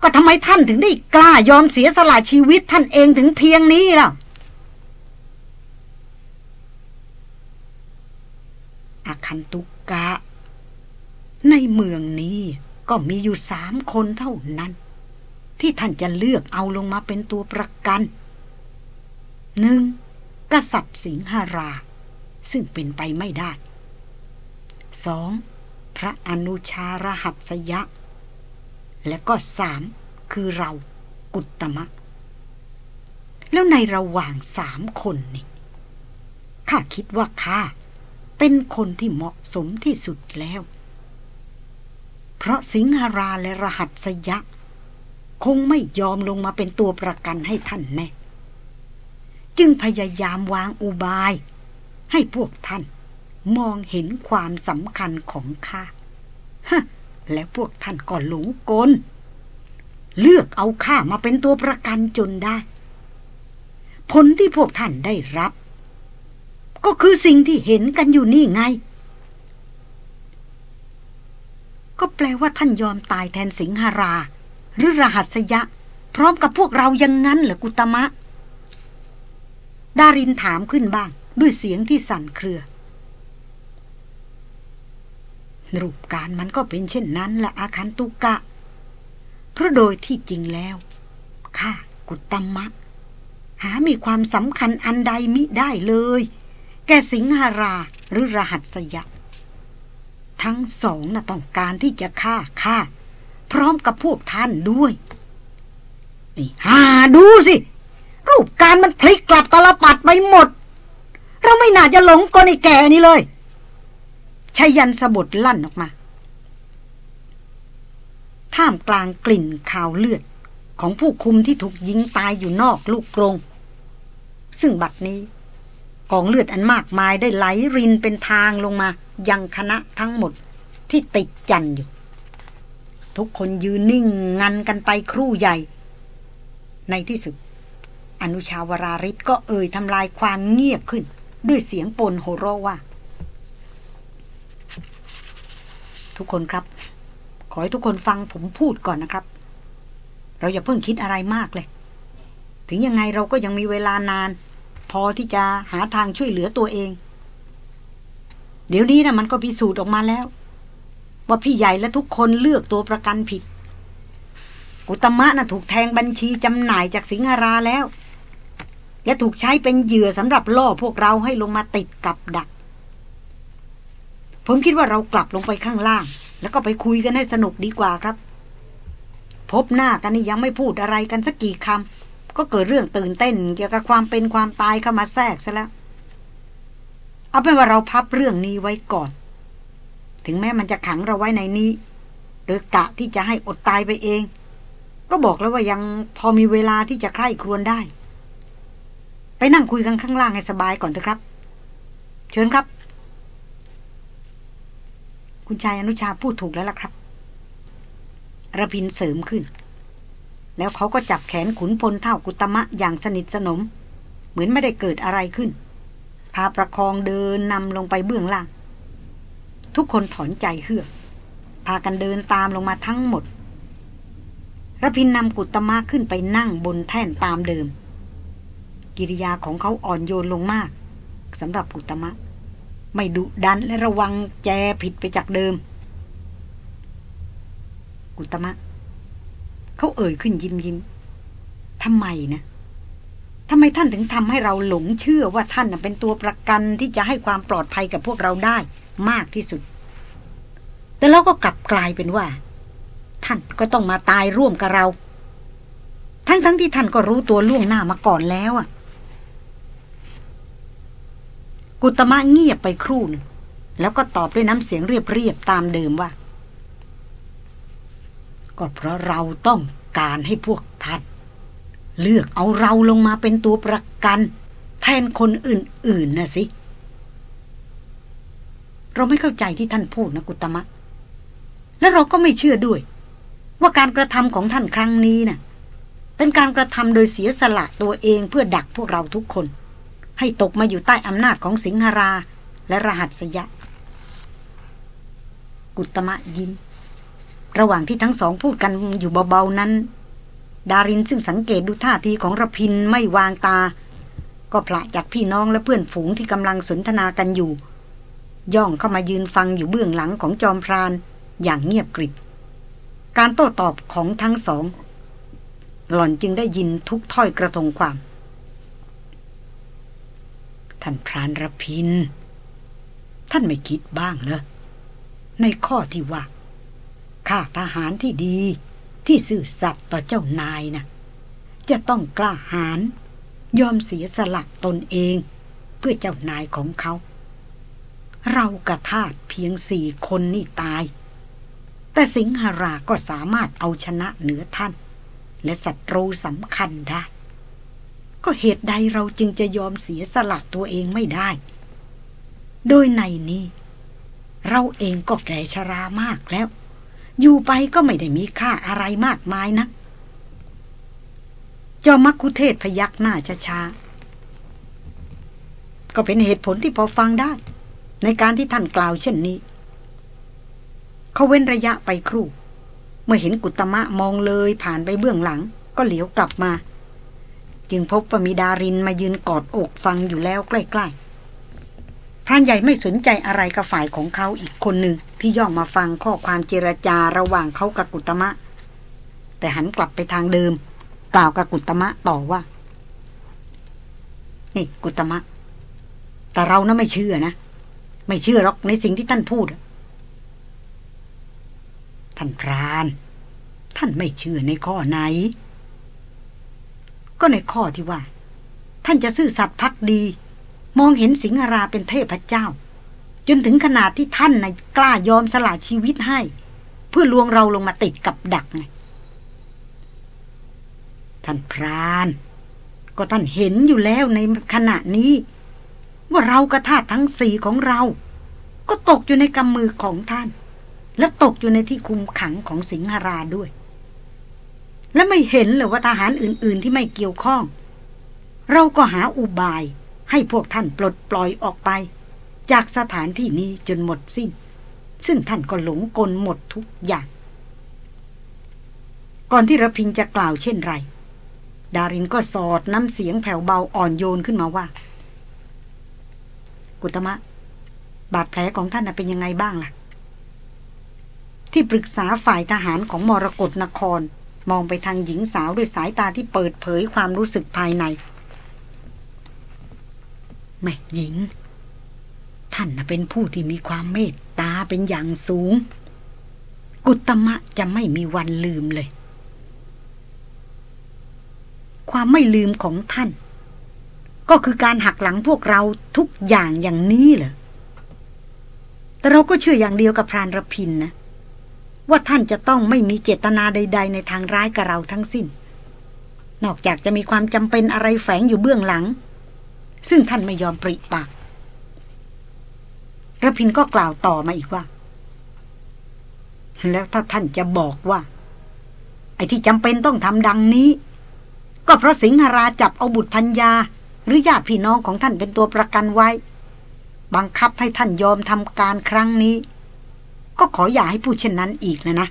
ก็ทำไมท่านถึงได้กล้ายอมเสียสละชีวิตท่านเองถึงเพียงนี้ล่ะ อาคันตุกกะ ในเมืองนี้ก็มีอยู่สามคนเท่านั้น ที่ท่านจะเลือกเอาลงมาเป็นตัวประกันหนึ่งกษัตริย์สิงหรา ซึ่งเป็นไปไม่ได้สองพระอนุชารหัสยะ และก็สามคือเรากุตมะ แล้วในระหว่างสามคนนี่ข้าคิดว่าข้าเป็นคนที่เหมาะสมที่สุดแล้ว เพราะสิงหาราและรหัสยะ คงไม่ยอมลงมาเป็นตัวประกันให้ท่านแน่จึงพยายามวางอุบาย ให้พวกท่านมองเห็นความสำคัญของข้าฮะ แล้วพวกท่านก็หลงกล เลือกเอาข้ามาเป็นตัวประกันจนได้ ผลที่พวกท่านได้รับ ก็คือสิ่งที่เห็นกันอยู่นี่ไง ก็แปลว่าท่านยอมตายแทนสิงหารา หรือรหัสยะ พร้อมกับพวกเรายังงั้นเหรอกุตมะ ดารินถามขึ้นบ้างด้วยเสียงที่สั่นเครือ รูปการมันก็เป็นเช่นนั้นและอาคันตุกะ เพราะโดยที่จริงแล้วข้ากุตมะ หามีความสำคัญอันใดมิได้เลย แกสิงหาราหรือรหัสยะ ทั้งสองน่ะต้องการที่จะฆ่าข้าพร้อมกับพวกท่านด้วยนี่หาดูสิ รูปการมันพลิกกลับตลปัดไปหมด เราไม่น่าจะหลงกลไอ้แก่นี่เลย ชายันสะบดลั่นออกมา ท่ามกลางกลิ่นขาวเลือด ของผู้คุมที่ถูกยิงตายอยู่นอกลูกกรง ซึ่งบัดนี้กองเลือดอันมากมายได้ไหลรินเป็นทางลงมา ยังคณะทั้งหมดที่ติดจันอยู่ ทุกคนยืนนิ่งงันกันไปครู่ใหญ่ ในที่สุด อนุชาวราริศก็เอ่ยทำลายความเงียบขึ้น ด้วยเสียงปนโหโรว่า ทุกคนครับ ขอให้ทุกคนฟังผมพูดก่อนนะครับ เราอย่าเพิ่งคิดอะไรมากเลย ถึงยังไงเราก็ยังมีเวลานาน พอที่จะหาทางช่วยเหลือตัวเอง เดี๋ยวนี้นะมันก็พิสูจน์ออกมาแล้ว ว่าพี่ใหญ่และทุกคนเลือกตัวประกันผิด กุตมะนะ่ะถูกแทงบัญชีจำหน่ายจากสิงหราแล้ว และถูกใช้เป็นเหยื่อสำหรับล่อพวกเราให้ลงมาติดกับดัก ผมคิดว่าเรากลับลงไปข้างล่าง แล้วก็ไปคุยกันให้สนุกดีกว่าครับ พบหน้ากันนี่ยังไม่พูดอะไรกันสักกี่คำก็เกิดเรื่องตื่นเต้น เกี่ยวกับความเป็นความตายเข้ามาแทรกซะแล้ว เอาเป็นว่าเราพับเรื่องนี้ไว้ก่อน ถึงแม้มันจะขังเราไว้ในนี้หรือกะที่จะให้อดตายไปเอง ก็บอกแล้วว่ายังพอมีเวลาที่จะใคร่ครวญได้ ไปนั่งคุยกันข้างล่างให้สบายก่อนเถอะครับ เชิญครับ คุณชายอนุชาพูดถูกแล้วล่ะครับระพินเสริมขึ้น แล้วเขาก็จับแขนขุนพลเท่ากุตมะอย่างสนิทสนม เหมือนไม่ได้เกิดอะไรขึ้น พาประคองเดินนำลงไปเบื้องล่าง ทุกคนถอนใจเฮือกพากันเดินตามลงมาทั้งหมดระพินนำกุตมะขึ้นไปนั่งบนแท่นตามเดิม กิริยาของเขาอ่อนโยนลงมากสำหรับกุตมะ ไม่ดุดันและระวังแจผิดไปจากเดิม กุตมะ เขาเอ่ยขึ้นยิ้มยิ้มทำไมนะทำไมท่านถึงทำให้เราหลงเชื่อว่าท่านเป็นตัวประกันที่จะให้ความปลอดภัยกับพวกเราได้มากที่สุด แต่เราก็กลับกลายเป็นว่า ท่านก็ต้องมาตายร่วมกับเรา ทั้งๆทที่ท่านก็รู้ตัวล่วงหน้ามาก่อนแล้วอะ กุตมะเงียบไปครู่หนึ่งแล้วก็ตอบด้วยน้ำเสียงเรียบๆตามเดิมว่า ก็เพราะเราต้องการให้พวกท่านเลือกเอาเราลงมาเป็นตัวประกัน แทนคนอื่น ๆนะสิ เราไม่เข้าใจที่ท่านพูดนะกุตมะ และเราก็ไม่เชื่อด้วย ว่าการกระทำของท่านครั้งนี้นะ่ะเป็นการกระทำโดยเสียสละตัวเองเพื่อดักพวกเราทุกคน ให้ตกมาอยู่ใต้อำนาจของสิงหรา และรหัสยะ กุตมะยิ้มระหว่างที่ทั้งสองพูดกันอยู่เบาๆนั้น ดารินซึ่งสังเกตดูท่าทีของรพินไม่วางตา ก็พละจากพี่น้องและเพื่อนฝูงที่กำลังสนทนากันอยู่ ย่องเข้ามายืนฟังอยู่เบื้องหลังของจอมพรานอย่างเงียบกริบการโต้ตอบของทั้งสอง หล่อนจึงได้ยินทุกถ้อยกระทงความ ท่านพรานรพิน ท่านไม่คิดบ้างเหรอในข้อที่ว่าข้าทหารที่ดีที่ซื่อสัตย์ต่อเจ้านายนะจะต้องกล้าหาญยอมเสียสละตนเอง เพื่อเจ้านายของเขา เรากระทาดเพียงสี่คนนี่ตาย แต่สิงหราก็สามารถเอาชนะเหนือท่าน และศัตรูสำคัญได้ ก็เหตุใดเราจึงจะยอมเสียสละตัวเองไม่ได้ โดยในนี้ เราเองก็แก่ชรามากแล้ว อยู่ไปก็ไม่ได้มีค่าอะไรมากมายนะจอมักคุเทศพยักหน้าช้าๆก็เป็นเหตุผลที่พอฟังได้ ในการที่ท่านกล่าวเช่นนี้ เขาเว้นระยะไปครู่ เมื่อเห็นกุตมะมองเลยผ่านไปเบื้องหลัง ก็เหลียวกลับมา จึงพบว่ามีดารินมายืนกอดอกฟังอยู่แล้วใกล้ๆ พรานใหญ่ไม่สนใจอะไรกับฝ่ายของเขาอีกคนหนึ่งที่ย่องมาฟังข้อความเจรจาระหว่างเขากับกุตมะ แต่หันกลับไปทางเดิม กล่าวกับกุตมะต่อว่า นี่กุตมะ แต่เรานะไม่เชื่อนะ ไม่เชื่อหรอกในสิ่งที่ท่านพูดท่านพราน ท่านไม่เชื่อในข้อไหน ก็ในข้อที่ว่า ท่านจะซื่อสัตย์พักดี มองเห็นสิงหราเป็นเทพเจ้า จนถึงขนาดที่ท่านนะกล้ายอมสละชีวิตให้ เพื่อลวงเราลงมาติดกับดักไงท่านพราน ก็ท่านเห็นอยู่แล้วในขณะนี้ ว่าเรากระทาทั้งสี่ของเรา ก็ตกอยู่ในกำมือของท่าน และตกอยู่ในที่คุมขังของสิงหราด้วย และไม่เห็นเลยว่าทหารอื่น ๆ ที่ไม่เกี่ยวข้อง เราก็หาอุบายให้พวกท่านปลดปล่อยออกไป จากสถานที่นี้จนหมดสิ้น ซึ่งท่านก็หลงกลหมดทุกอย่าง ก่อนที่ระพินจะกล่าวเช่นไร ดารินก็สอดน้ำเสียงแผ่วเบาอ่อนโยนขึ้นมาว่า กุตมะ บาดแผลของท่านเป็นยังไงบ้างล่ะ ที่ปรึกษาฝ่ายทหารของมรกรนคร มองไปทางหญิงสาวด้วยสายตาที่เปิดเผยความรู้สึกภายใน แม่หญิง ท่านเป็นผู้ที่มีความเมตตาเป็นอย่างสูง กุตมะจะไม่มีวันลืมเลย ความไม่ลืมของท่าน ก็คือการหักหลังพวกเราทุกอย่างอย่างนี้เหรอแต่เราก็เชื่ออย่างเดียวกับพรานรพินนะ ว่าท่านจะต้องไม่มีเจตนาใด ๆ ในทางร้ายกับเราทั้งสิ้น นอกจากจะมีความจำเป็นอะไรแฝงอยู่เบื้องหลัง ซึ่งท่านไม่ยอมปริปากระพินก็กล่าวต่อมาอีกว่า แล้วถ้าท่านจะบอกว่า ไอ้ที่จำเป็นต้องทำดังนี้ ก็เพราะสิงหราจับเอาบุตรพัญญา หรือญาติพี่น้องของท่านเป็นตัวประกันไว้ บังคับให้ท่านยอมทำการครั้งนี้ ก็ขออย่าให้พูดเช่นนั้นอีกนะนะ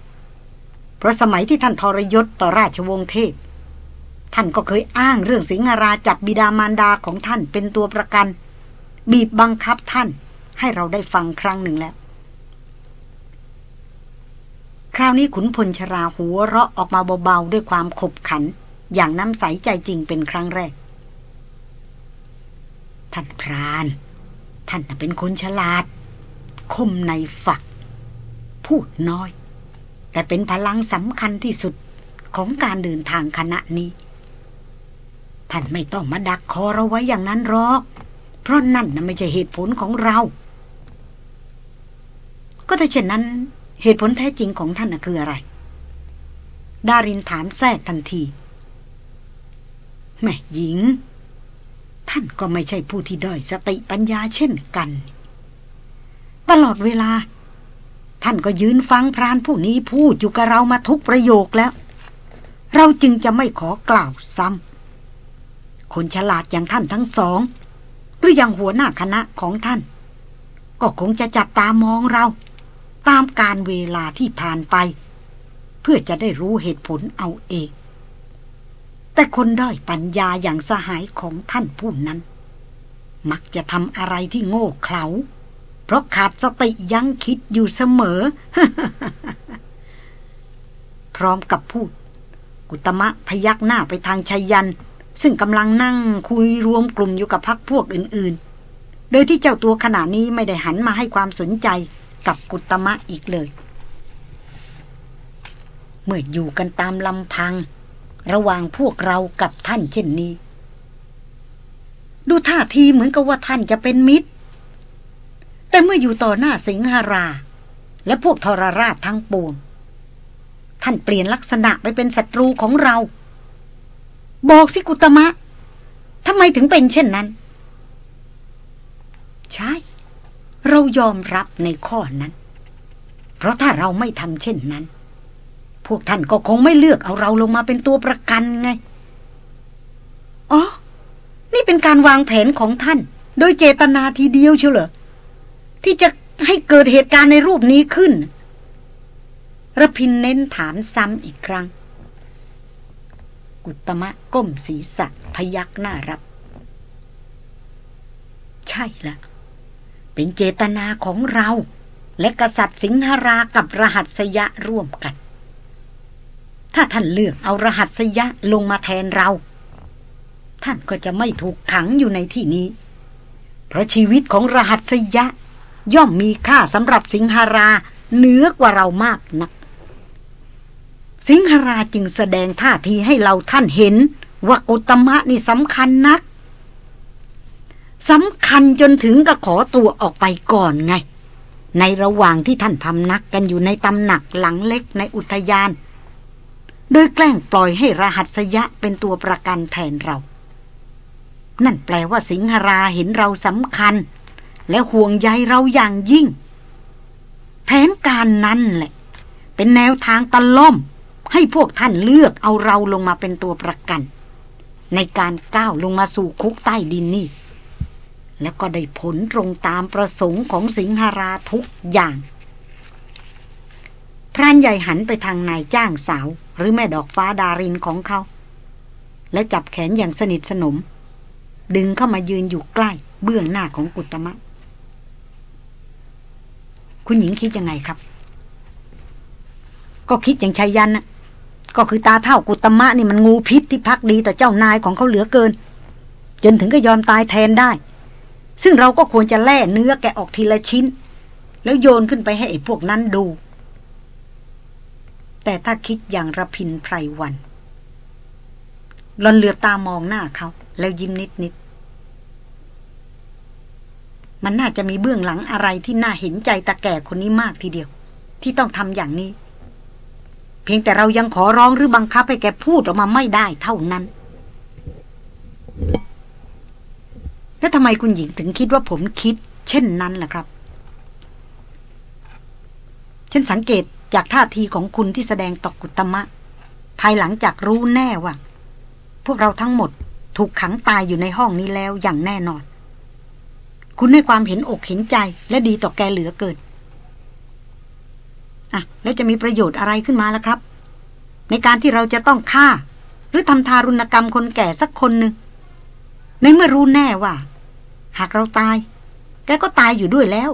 เพราะสมัยที่ท่านทรยศต่อราชวงศ์เทพ ท่านก็เคยอ้างเรื่องสิงหราจับบิดามารดาของท่านเป็นตัวประกัน บีบบังคับท่านให้เราได้ฟังครั้งหนึ่งแล้ว คราวนี้ขุนพลชราหัวเราะออกมาเบาๆด้วยความขบขัน อย่างน้ำใสใจจริงเป็นครั้งแรก ท่านพราน ท่านเป็นคนฉลาด คมในฝัก พูดน้อย แต่เป็นพลังสำคัญที่สุดของการเดินทางคณะนี้ ท่านไม่ต้องมาดักคอเราไว้อย่างนั้นหรอก เพราะนั่นน่ะไม่ใช่เหตุผลของเรา ก็ถ้าเช่นนั้น เหตุผลแท้จริงของท่านคืออะไร ดารินถามแทรกทันทีแม่หญิง ท่านก็ไม่ใช่ผู้ที่ด้อยสติปัญญาเช่นกัน ตลอดเวลา ท่านก็ยืนฟังพรานผู้นี้พูดอยู่กับเรามาทุกประโยคแล้ว เราจึงจะไม่ขอกล่าวซ้ำคนฉลาดอย่างท่านทั้งสอง หรืออย่างหัวหน้าคณะของท่าน ก็คงจะจับตามองเรา ตามการเวลาที่ผ่านไป เพื่อจะได้รู้เหตุผลเอาเอง แต่คนด้อยปัญญาอย่างสหายของท่านผู้นั้น มักจะทำอะไรที่โง่เขลา เพราะขาดสติยั้งคิดอยู่เสมอ พร้อมกับพูด กุตมะพยักหน้าไปทางชัยยัน ซึ่งกำลังนั่งคุยรวมกลุ่มอยู่กับพักพวกอื่นๆ โดยที่เจ้าตัวขณะนี้ไม่ได้หันมาให้ความสนใจกับกุตมะอีกเลย เมื่ออยู่กันตามลำพัง ระหว่างพวกเรากับท่านเช่นนี้ ดูท่าทีเหมือนกับว่าท่านจะเป็นมิตร แต่เมื่ออยู่ต่อหน้าสิงหารา และพวกทรราชทั้งปวง ท่านเปลี่ยนลักษณะไปเป็นศัตรูของเรา บอกสิกุตมะทำไมถึงเป็นเช่นนั้น ใช่ เรายอมรับในข้อนั้น เพราะถ้าเราไม่ทำเช่นนั้น พวกท่านก็คงไม่เลือกเอาเราลงมาเป็นตัวประกันไง อ๋อ นี่เป็นการวางแผนของท่าน โดยเจตนาทีเดียวเชียวเหรอ ที่จะให้เกิดเหตุการณ์ในรูปนี้ขึ้นระพินเน้นถามซ้ำอีกครั้ง กุตมะก้มศีรษะพยักหน้ารับ ใช่ละ เป็นเจตนาของเรา และกษัตริย์สิงหรากับรหัสยะร่วมกัน ถ้าท่านเลือกเอารหัสยะลงมาแทนเรา ท่านก็จะไม่ถูกขังอยู่ในที่นี้ เพราะชีวิตของรหัสยะ ย่อมมีค่าสำหรับสิงหราเหนือกว่าเรามากนัก สิงหราจึงแสดงท่าทีให้เราท่านเห็น ว่ากุตมะนี่สำคัญนักสำคัญจนถึงกับขอตัวออกไปก่อนไง ในระหว่างที่ท่านพำนักกันอยู่ในตำหนักหลังเล็กในอุทยาน โดยแกล้งปล่อยให้รหัสยะเป็นตัวประกันแทนเรา นั่นแปลว่าสิงหราเห็นเราสำคัญ และห่วงใยเราอย่างยิ่ง แผนการนั้นแหละ เป็นแนวทางตะล่อม ให้พวกท่านเลือกเอาเราลงมาเป็นตัวประกัน ในการก้าวลงมาสู่คุกใต้ดินนี่ แล้วก็ได้ผลตรงตามประสงค์ของสิงหราทุกอย่างพรานใหญ่หันไปทางนายจ้างสาว หรือแม่ดอกฟ้าดารินของเขา และจับแขนอย่างสนิทสนม ดึงเข้ามายืนอยู่ใกล้เบื้องหน้าของกุตมะ คุณหญิงคิดยังไงครับ ก็คิดอย่างชายยันนะก็คือตาเท่ากุตมะนี่มันงูพิษที่พักดีต่อเจ้านายของเขาเหลือเกิน จนถึงก็ยอมตายแทนได้ ซึ่งเราก็ควรจะแล่เนื้อแกออกทีละชิ้น แล้วโยนขึ้นไปให้ไอ้พวกนั้นดู แต่ถ้าคิดอย่างระพินไพรวันหลอนเหลือตามองหน้าเขา แล้วยิ้มนิดนิด มันน่าจะมีเบื้องหลังอะไรที่น่าเห็นใจตาแก่คนนี้มากทีเดียว ที่ต้องทำอย่างนี้ เพียงแต่เรายังขอร้องหรือบังคับให้แกพูดออกมาไม่ได้เท่านั้น แล้วทำไมคุณหญิงถึงคิดว่าผมคิด เช่นนั้นล่ะครับ ฉันสังเกตจากท่าทีของคุณที่แสดงตกกุตมะ ภายหลังจากรู้แน่ว่า พวกเราทั้งหมดถูกขังตายอยู่ในห้องนี้แล้วอย่างแน่นอน คุณให้ความเห็นอกเห็นใจและดีต่อแกเหลือเกินอะแล้วจะมีประโยชน์อะไรขึ้นมาล่ะครับ ในการที่เราจะต้องฆ่า หรือทำทารุณกรรมคนแก่สักคนหนึ่งในเมื่อรู้แน่ว่า หากเราตาย แกก็ตายอยู่ด้วยแล้ว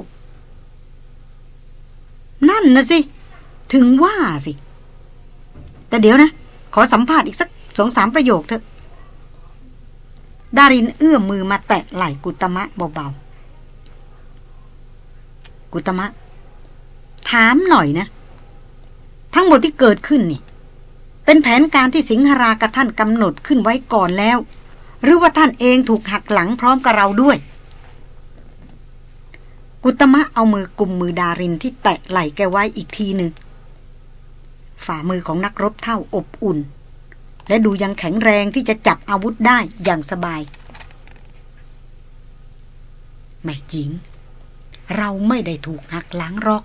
นั่นนะสิ ถึงว่าสิ แต่เดี๋ยวนะ ขอสัมภาษณ์อีกสักสองสามประโยคเถอะดารินเอื้อมมือมาแตะไหล่กุตมะเบาๆ กุตมะ ถามหน่อยนะ ทั้งหมดที่เกิดขึ้นนี่ เป็นแผนการที่สิงหรากับท่านกำหนดขึ้นไว้ก่อนแล้ว หรือว่าท่านเองถูกหักหลังพร้อมกับเราด้วย กุตมะเอามือกุมมือดารินที่แตะไหล่แกไว้อีกทีหนึ่งฝ่ามือของนักรบเท่าอบอุ่น และดูยังแข็งแรงที่จะจับอาวุธได้อย่างสบาย แม่หญิง เราไม่ได้ถูกหักหลังรอก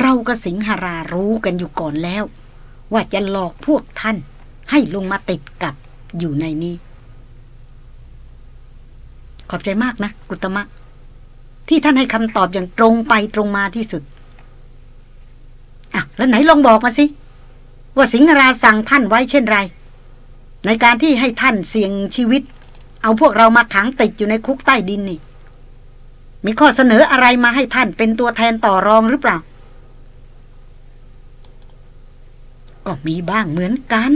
เรากับสิงหรารู้กันอยู่ก่อนแล้ว ว่าจะหลอกพวกท่านให้ลงมาติดกับอยู่ในนี้ ขอบใจมากนะ กุตมะ ที่ท่านให้คำตอบอย่างตรงไปตรงมาที่สุดอะแล้วไหนลองบอกมาสิ ว่าสิงหราสั่งท่านไว้เช่นไร ในการที่ให้ท่านเสี่ยงชีวิต เอาพวกเรามาขังติดอยู่ในคุกใต้ดินนี่ มีข้อเสนออะไรมาให้ท่านเป็นตัวแทนต่อรองหรือเปล่า ก็มีบ้างเหมือนกัน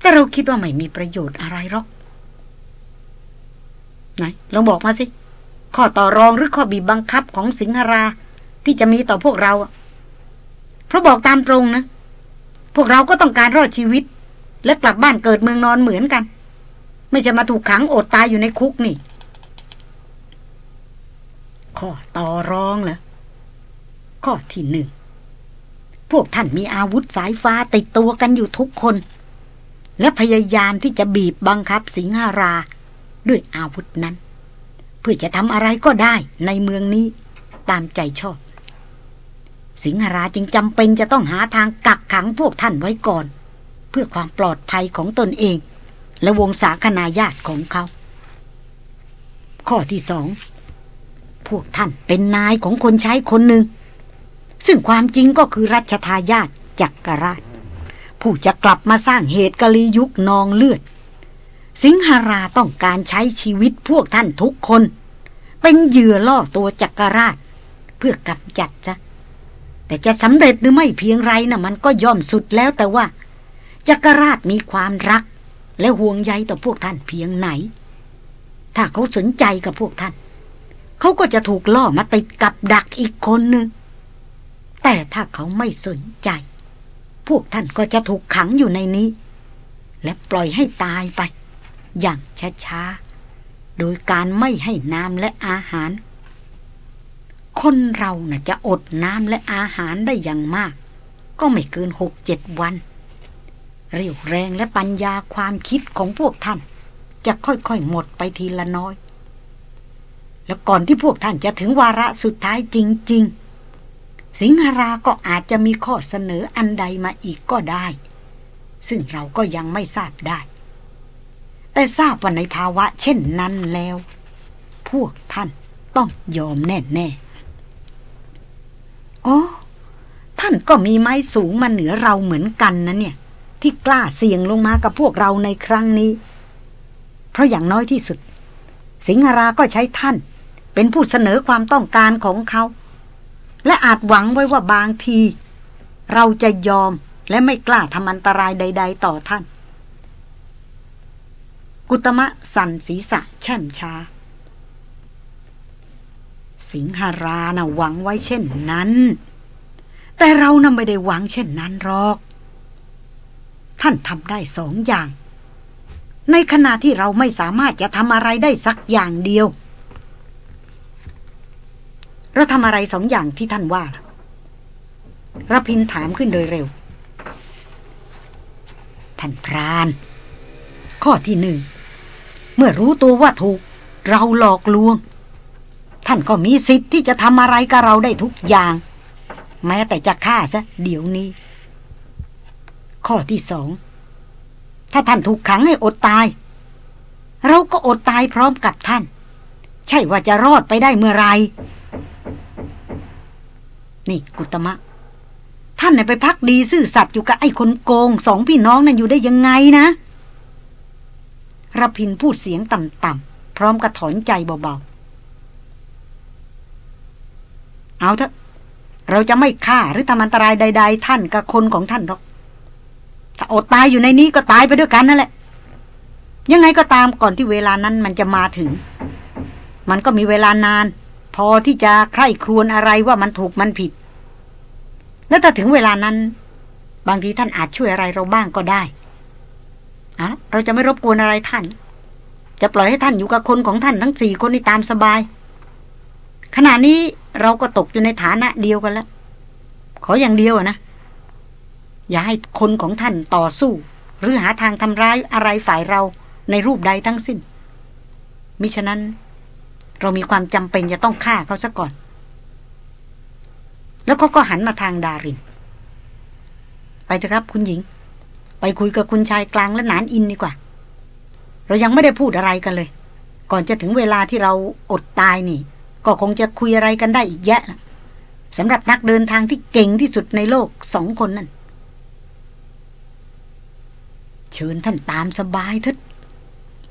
แต่เราคิดว่าไม่มีประโยชน์อะไรหรอก ไหนลองบอกมาสิ ข้อต่อรองหรือข้อบีบบังคับของสิงหรา ที่จะมีต่อพวกเราเพราะบอกตามตรงนะ พวกเราก็ต้องการรอดชีวิต และกลับบ้านเกิดเมืองนอนเหมือนกัน ไม่จะมาถูกขังอดตายอยู่ในคุกนี่ ข้อต่อรองเหรอข้อที่หนึ่งพวกท่านมีอาวุธสายฟ้าติดตัวกันอยู่ทุกคน และพยายามที่จะบีบบังคับสิงหารา ด้วยอาวุธนั้น เพื่อจะทำอะไรก็ได้ในเมืองนี้ตามใจชอบ สิงหราจึงจำเป็นจะต้องหาทางกักขังพวกท่านไว้ก่อน เพื่อความปลอดภัยของตนเอง และวงศาคณาญาติของเขา ข้อที่สอง วกท่านเป็นนายของคนใช้คนหนึ่ง ซึ่งความจริงก็คือรัชทายาทจักรราช ผู้จะกลับมาสร้างเหตุกะลียุคนองเลือด สิงหาราต้องการใช้ชีวิตพวกท่านทุกคน เป็นเหยื่อล่อตัวจักรราช เพื่อกำจัดจ้ะแต่จะสำเร็จหรือไม่เพียงไรนะ่ะมันก็ย่อมสุดแล้วแต่ว่าจักรราชมีความรัก และห่วงใยต่อพวกท่านเพียงไหน ถ้าเขาสนใจกับพวกท่าน เขาก็จะถูกล่อมาติดกับดักอีกคนหนึ่ง แต่ถ้าเขาไม่สนใจ พวกท่านก็จะถูกขังอยู่ในนี้ และปล่อยให้ตายไป อย่างช้าๆ โดยการไม่ให้น้ำและอาหาร คนเรานะ่ะจะอดน้ำและอาหารได้อย่างมาก ก็ไม่เกินหกเจ็ดวัน เรียวแรงและปัญญาความคิดของพวกท่าน จะค่อยๆหมดไปทีละน้อย แล้วก่อนที่พวกท่านจะถึงวาระสุดท้ายจริง ๆ สิงหราก็อาจจะมีข้อเสนออันใดมาอีกก็ได้ ซึ่งเราก็ยังไม่ทราบได้ แต่ทราบว่าในภาวะเช่นนั้นแล้ว พวกท่านต้องยอมแน่ๆอ๋อท่านก็มีไม้สูงมาเหนือเราเหมือนกันนะเนี่ย ที่กล้าเสี่ยงลงมากับพวกเราในครั้งนี้ เพราะอย่างน้อยที่สุด สิงหราก็ใช้ท่าน เป็นผู้เสนอความต้องการของเขา และอาจหวังไว้ว่าบางที เราจะยอมและไม่กล้าทำอันตรายใด ๆ ต่อท่าน กุตมะสั่นศีรษะแช่มช้า สิงหรานะหวังไว้เช่นนั้น แต่เรานะ่ะไม่ได้หวังเช่นนั้นหรอก ท่านทำได้สองอย่าง ในขณะที่เราไม่สามารถจะทำอะไรได้สักอย่างเดียว เราทำอะไรสองอย่างที่ท่านว่าล่ะรพินถามขึ้นโดยเร็ว ท่านพราน ข้อที่หนึ่ง เมื่อรู้ตัวว่าถูก เราหลอกลวง ท่านก็มีสิทธิ์ที่จะทำอะไรกับเราได้ทุกอย่าง แม้แต่จะฆ่าซะเดี๋ยวนี้ ข้อที่สอง ถ้าท่านถูกขังให้อดตาย เราก็อดตายพร้อมกับท่าน ใช่ว่าจะรอดไปได้เมื่อไร นี่กุตมะ ท่านไปพักดีซื่อสัตย์อยู่กับไอ้คนโกงสองพี่น้องนั่นอยู่ได้ยังไงนะรพินพูดเสียงต่ำๆพร้อมกับถอนใจเบาๆ เอาเถอะ เราจะไม่ฆ่าหรือทำอันตรายใด ๆ ท่านกับคนของท่านหรอก ถ้าอดตายอยู่ในนี้ก็ตายไปด้วยกันนั่นแหละ ยังไงก็ตามก่อนที่เวลานั้นมันจะมาถึง มันก็มีเวลานาน พอที่จะใคร่ครวญอะไรว่ามันถูกมันผิด แล้วถ้าถึงเวลานั้น บางทีท่านอาจช่วยอะไรเราบ้างก็ได้อะเราจะไม่รบกวนอะไรท่าน จะปล่อยให้ท่านอยู่กับคนของท่านทั้งสี่คนนี่ตามสบาย ขณะนี้เราก็ตกอยู่ในฐานะเดียวกันแล้ว ขออย่างเดียวนะ อย่าให้คนของท่านต่อสู้ หรือหาทางทำร้ายอะไรฝ่ายเราในรูปใดทั้งสิ้นมิฉะนั้น เรามีความจำเป็นจะต้องฆ่าเขาซะก่อน แล้วเขาก็หันมาทางดาริน ไปเถอะครับคุณหญิง ไปคุยกับคุณชายกลางและนานอินดีกว่า เรายังไม่ได้พูดอะไรกันเลย ก่อนจะถึงเวลาที่เราอดตายนี่ ก็คงจะคุยอะไรกันได้อีกแยะสำหรับนักเดินทางที่เก่งที่สุดในโลกสองคนนั่นเชิญท่านตามสบายทึด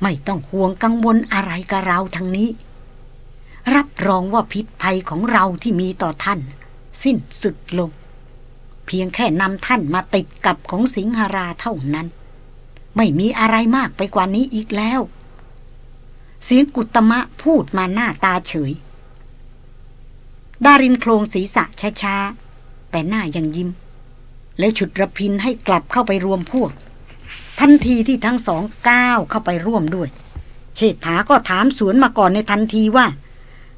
ไม่ต้องห่วงกังวลอะไรกับเราทางนี้ รับรองว่าพิษภัยของเราที่มีต่อท่าน สิ้นสุดลง เพียงแค่นำท่านมาติดกับของสิงหราเท่านั้น ไม่มีอะไรมากไปกว่านี้อีกแล้ว เสียงกุตมะพูดมาหน้าตาเฉย ดารินโครงศีรษะช้าๆ แต่หน้ายังยิ้ม แล้วฉุดระพินให้กลับเข้าไปรวมพวก ทันทีที่ทั้งสองก้าวเข้าไปร่วมด้วย เชษฐาก็ถามสวนมาก่อนในทันทีว่า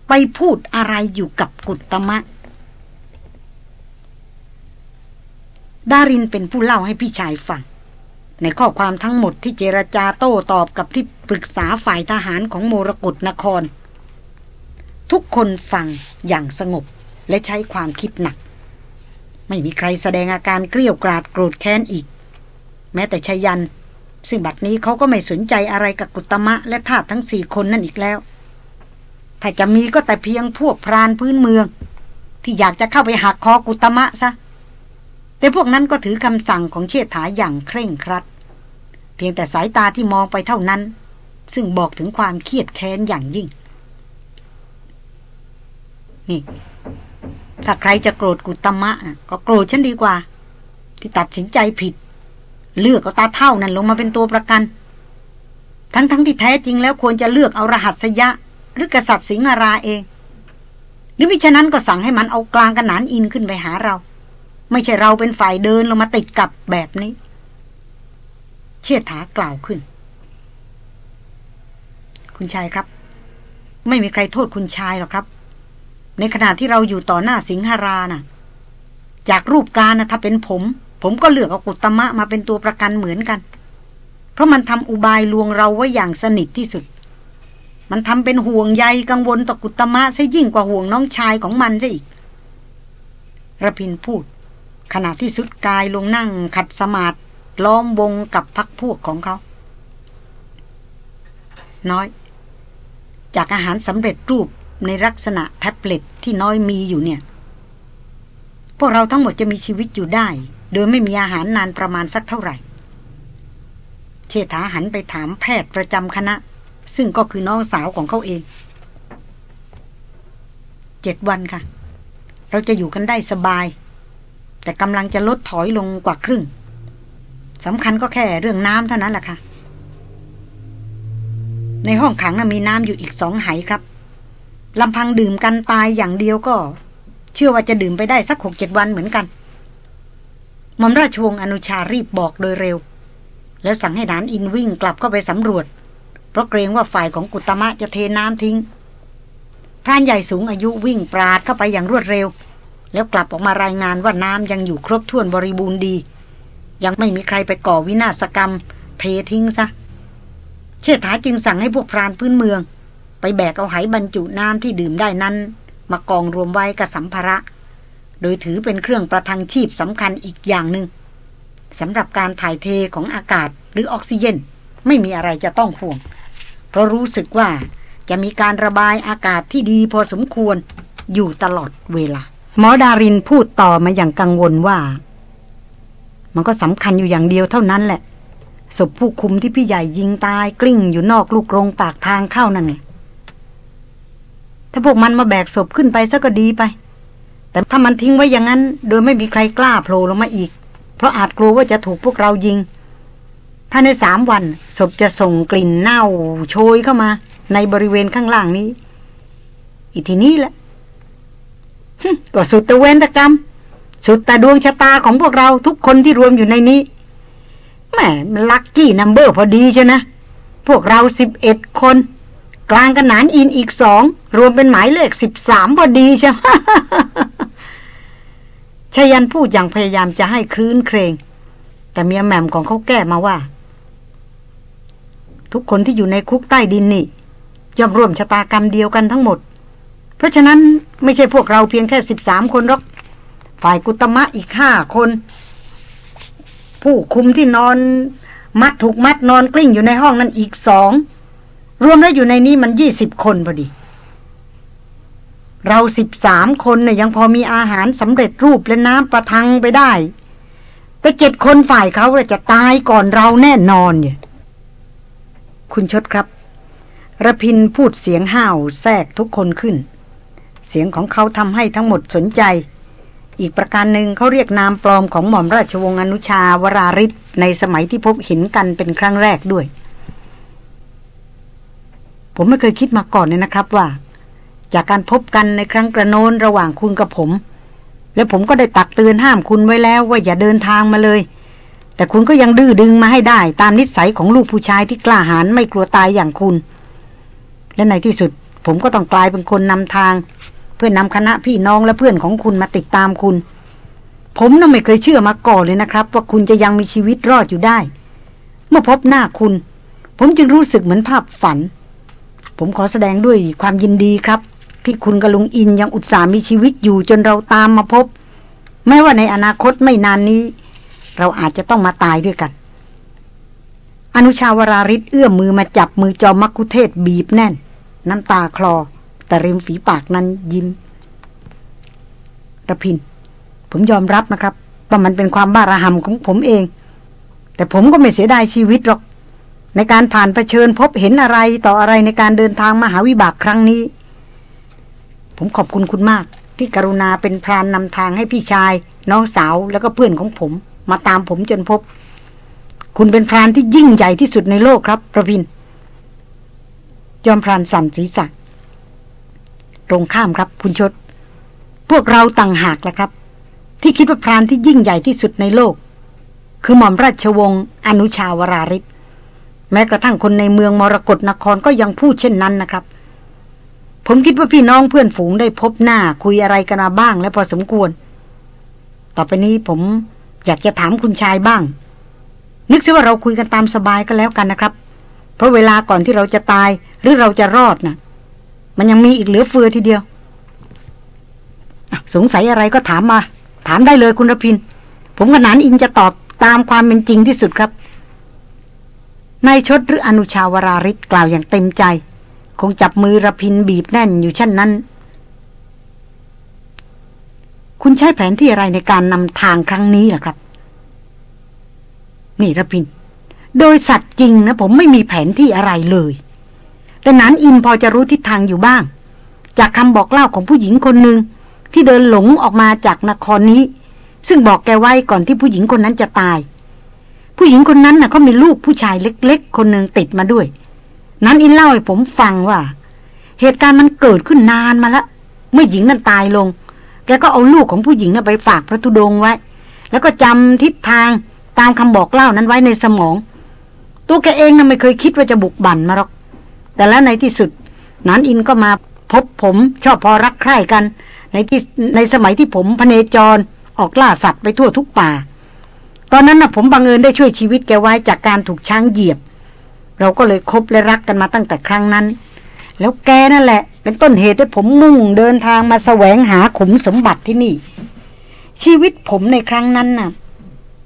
ไปพูดอะไรอยู่กับกุตมะ ดารินเป็นผู้เล่าให้พี่ชายฟัง ในข้อความทั้งหมดที่เจรจาโต้ตอบกับที่ปรึกษาฝ่ายทหารของโมรกตนคร ทุกคนฟังอย่างสงบและใช้ความคิดหนัก ไม่มีใครแสดงอาการเกลี้ยกราดโกรธแค้นอีก แม้แต่ชยัน ซึ่งบัดนี้เขาก็ไม่สนใจอะไรกับกุตมะและทาสทั้งสี่คนนั่นอีกแล้ว ถ้าจะมีก็แต่เพียงพวกพรานพื้นเมือง ที่อยากจะเข้าไปหักคอกุตมะซะ แต่พวกนั้นก็ถือคำสั่งของเชษฐาอย่างเคร่งครัด เพียงแต่สายตาที่มองไปเท่านั้น ซึ่งบอกถึงความเครียดแค้นอย่างยิ่ง นี่ ถ้าใครจะโกรธกุตมะก็โกรธฉันดีกว่า ที่ตัดสินใจผิด เลือกเอาตาเท่านั้นลงมาเป็นตัวประกัน ทั้งๆทที่แท้จริงแล้วควรจะเลือกเอารหัสยะ หรือกษัตริย์สิงหราเอง หรือมิฉะนั้นก็สั่งให้มันเอากลางกันหนานอินขึ้นไปหาเรา ไม่ใช่เราเป็นฝ่ายเดินลงมาติดกับแบบนี้ เชิดถากล่าวขึ้น คุณชายครับ ไม่มีใครโทษคุณชายหรอกครับ ในขณะที่เราอยู่ต่อหน้าสิงหรานะ่ะ จากรูปการนะถ้าเป็นผม ผมก็เลือกเอากุตมะมาเป็นตัวประกันเหมือนกัน เพราะมันทำอุบายลวงเราไว้อย่างสนิทที่สุด มันทำเป็นห่วงใยกังวลต่อกุตมะซะยิ่งกว่าห่วงน้องชายของมันซะอีกระพินพูด ขณะที่สุดกายลงนั่งขัดสมาธิล้อมวงกับพักพวกของเขา น้อย จากอาหารสำเร็จรูปในลักษณะแท็บเล็ตที่น้อยมีอยู่เนี่ย พวกเราทั้งหมดจะมีชีวิตอยู่ได้ โดยไม่มีอาหารนานประมาณสักเท่าไหร่ เชษฐาหันไปถามแพทย์ประจำคณะ ซึ่งก็คือน้องสาวของเขาเองเจ็ดวันค่ะ เราจะอยู่กันได้สบาย แต่กำลังจะลดถอยลงกว่าครึ่งสำคัญก็แค่เรื่องน้ำเท่านั้นแหละค่ะ ในห้องขังนะมีน้ำอยู่อีกสองไหครับลำพังดื่มกันตายอย่างเดียวก็ เชื่อว่าจะดื่มไปได้สักหกเจ็ดวันเหมือนกันมอมราชวงศ์อนุชารีบบอกโดยเร็ว แล้วสั่งให้ดานอินวิ่งกลับเข้าไปสำรวจ เพราะเกรงว่าฝ่ายของกุตมะจะเทน้ำทิ้ง พรานใหญ่สูงอายุวิ่งปราดเข้าไปอย่างรวดเร็ว แล้วกลับออกมารายงานว่าน้ำยังอยู่ครบถ้วนบริบูรณ์ดี ยังไม่มีใครไปก่อวินาศกรรม เททิ้งซะ เชษฐาจึงสั่งให้พวกพรานพื้นเมือง ไปแบกเอาไหบรรจุน้ำที่ดื่มได้นั้น มากองรวมไว้กับสัมภาระ โดยถือเป็นเครื่องประทังชีพสำคัญอีกอย่างหนึง่งสำหรับการถ่ายเทของอากาศหรือออกซิเจน ไม่มีอะไรจะต้องห่วง เพราะรู้สึกว่าจะมีการระบายอากาศที่ดีพอสมควรอยู่ตลอดเวลา หมอดารินพูดต่อมาอย่างกังวลว่า มันก็สำคัญอยู่อย่างเดียวเท่านั้นแหละศพผู้คุมที่พี่ใหญ่ยิงตายกลิ้งอยู่นอกลูกกรงปากทางเข้านั่นไงถ้าพวกมันมาแบกศพขึ้นไปซะก็ดีไป แต่ถ้ามันทิ้งไว้อย่างนั้น โดยไม่มีใครกล้าโผล่ลงมาอีก เพราะอาจกลัวว่าจะถูกพวกเรายิง ภายในสามวันศพจะส่งกลิ่นเน่า โชยเข้ามา ในบริเวณข้างล่างนี้ อีทีนี้แหละก็สุดตะเวนตะกรรม สุดต่ดวงชะตาของพวกเราทุกคนที่รวมอยู่ในนี้แหมลักกี้นัมเบอร์พอดีใช่นะ พวกเราสิบเอ็ดคน กลางกันหนานอินอีกสองรวมเป็นหมายเลขสิบสามพอดีใช่ชยันพูดอย่างพยายามจะให้คลื่นเครง แต่เมียแหม่มของเขาแก้มาว่า ทุกคนที่อยู่ในคุกใต้ดินนี่ย่อมร่วมชะตากรรมเดียวกันทั้งหมด เพราะฉะนั้นไม่ใช่พวกเราเพียงแค่สิบสามคนหรอก ฝ่ายกุตมะอีกห้าคน ผู้คุมที่นอน มัดถูกมัดนอนกลิ้งอยู่ในห้องนั้นอีกสอง รวมแล้วอยู่ในนี้มันยี่สิบคนพอดี เราสิบสามคนเนี่ยยังพอมีอาหารสำเร็จรูปและน้ำประทังไปได้ แต่เจ็ดคนฝ่ายเขาจะตายก่อนเราแน่นอนเนี่ย คุณชดครับระพินพูดเสียงห้าวแทรกทุกคนขึ้น เสียงของเขาทำให้ทั้งหมดสนใจ อีกประการหนึ่งเขาเรียกนามปลอมของหม่อมราชวงศ์อนุชาวราริศในสมัยที่พบเห็นกันเป็นครั้งแรกด้วย ผมไม่เคยคิดมาก่อนเลยนะครับว่า จากการพบกันในครั้งกระโน้นระหว่างคุณกับผม แล้วผมก็ได้ตักเตือนห้ามคุณไว้แล้วว่าอย่าเดินทางมาเลย แต่คุณก็ยังดื้อดึงมาให้ได้ ตามนิสัยของลูกผู้ชายที่กล้าหาญไม่กลัวตายอย่างคุณ และในที่สุด ผมก็ต้องกลายเป็นคนนำทาง เพื่อนนำคณะพี่น้องและเพื่อนของคุณมาติดตามคุณ ผมน่ะไม่เคยเชื่อมาก่อนเลยนะครับ ว่าคุณจะยังมีชีวิตรอดอยู่ได้ เมื่อพบหน้าคุณ ผมจึงรู้สึกเหมือนภาพฝัน ผมขอแสดงด้วยความยินดีครับ ที่คุณกับลุงอินยังอุตส่าห์มีชีวิตอยู่จนเราตามมาพบแม้ว่าในอนาคตไม่นานนี้ เราอาจจะต้องมาตายด้วยกัน อนุชาวราริศเอื้อมมือมาจับมือจอมมักคุเทศบีบแน่น น้ำตาคลอ แต่ริมฝีปากนั้นยิ้มระพิน ผมยอมรับนะครับว่ามันเป็นความบ้าระหำของผมเอง แต่ผมก็ไม่เสียดายชีวิตหรอก ในการผ่านเผชิญพบเห็นอะไรต่ออะไรในการเดินทางมหาวิบากครั้งนี้ ผมขอบคุณคุณมาก ที่กรุณาเป็นพรานนำทางให้พี่ชาย น้องสาวแล้วก็เพื่อนของผม มาตามผมจนพบ คุณเป็นพรานที่ยิ่งใหญ่ที่สุดในโลกครับประพินยอมพรานสั่นศีรษะตรงข้ามครับ คุณชด พวกเราต่างหากแหละครับ ที่คิดว่าพรานที่ยิ่งใหญ่ที่สุดในโลก คือหม่อมราชวงศ์อนุชาวราริศแม้กระทั่งคนในเมืองมรกรนครก็ยังพูดเช่นนั้นนะครับ ผมคิดว่าพี่น้องเพื่อนฝูงได้พบหน้าคุยอะไรกันมาบ้างและพอสมควร ต่อไปนี้ผม อยากจะถามคุณชายบ้าง นึกซะว่าเราคุยกันตามสบายก็แล้วกันนะครับ เพราะเวลาก่อนที่เราจะตายหรือเราจะรอดนะมันยังมีอีกเหลือเฟือทีเดียวสงสัยอะไรก็ถามมา ถามได้เลยคุณรพิน ผมกับนานอินจะตอบตามความเป็นจริงที่สุดครับนายชดหรืออนุชาวราริศกล่าวอย่างเต็มใจ คงจับมือรพินบีบแน่นอยู่เช่นนั้น คุณใช้แผนที่อะไรในการนำทางครั้งนี้ล่ะครับ นี่ระพิน โดยสัตว์จริงนะผมไม่มีแผนที่อะไรเลย แต่นานอินพอจะรู้ทิศทางอยู่บ้าง จากคำบอกเล่าของผู้หญิงคนหนึ่งที่เดินหลงออกมาจากนครนี้ ซึ่งบอกแกไว้ก่อนที่ผู้หญิงคนนั้นจะตาย ผู้หญิงคนนั้นนะ่ะเขามีลูกผู้ชายเล็ก ๆ คนหนึ่งติดมาด้วย นั้นอินเล่าให้ผมฟังว่า เหตุการณ์มันเกิดขึ้นนานมาแล้วเมื่อหญิงนั้นตายลง แกก็เอาลูกของผู้หญิงน่ะไปฝากพระธุดงไว้ แล้วก็จำทิศทางตามคำบอกเล่านั้นไว้ในสมอง ตัวแกเองน่ะไม่เคยคิดว่าจะบุกบั่นมาหรอก แต่แล้วในที่สุดนันอินก็มาพบผมชอบพอรักใคร่กัน ในที่ในสมัยที่ผมพเนจรออกล่าสัตว์ไปทั่วทุกป่า ตอนนั้นน่ะผมบังเอิญได้ช่วยชีวิตแกไว้จากการถูกช้างเหยียบ เราก็เลยคบและรักกันมาตั้งแต่ครั้งนั้น แล้วแกนั่นแหละ เป็นต้นเหตุให้ผมมุ่งเดินทางมาแสวงหาขุมสมบัติที่นี่ ชีวิตผมในครั้งนั้นน่ะ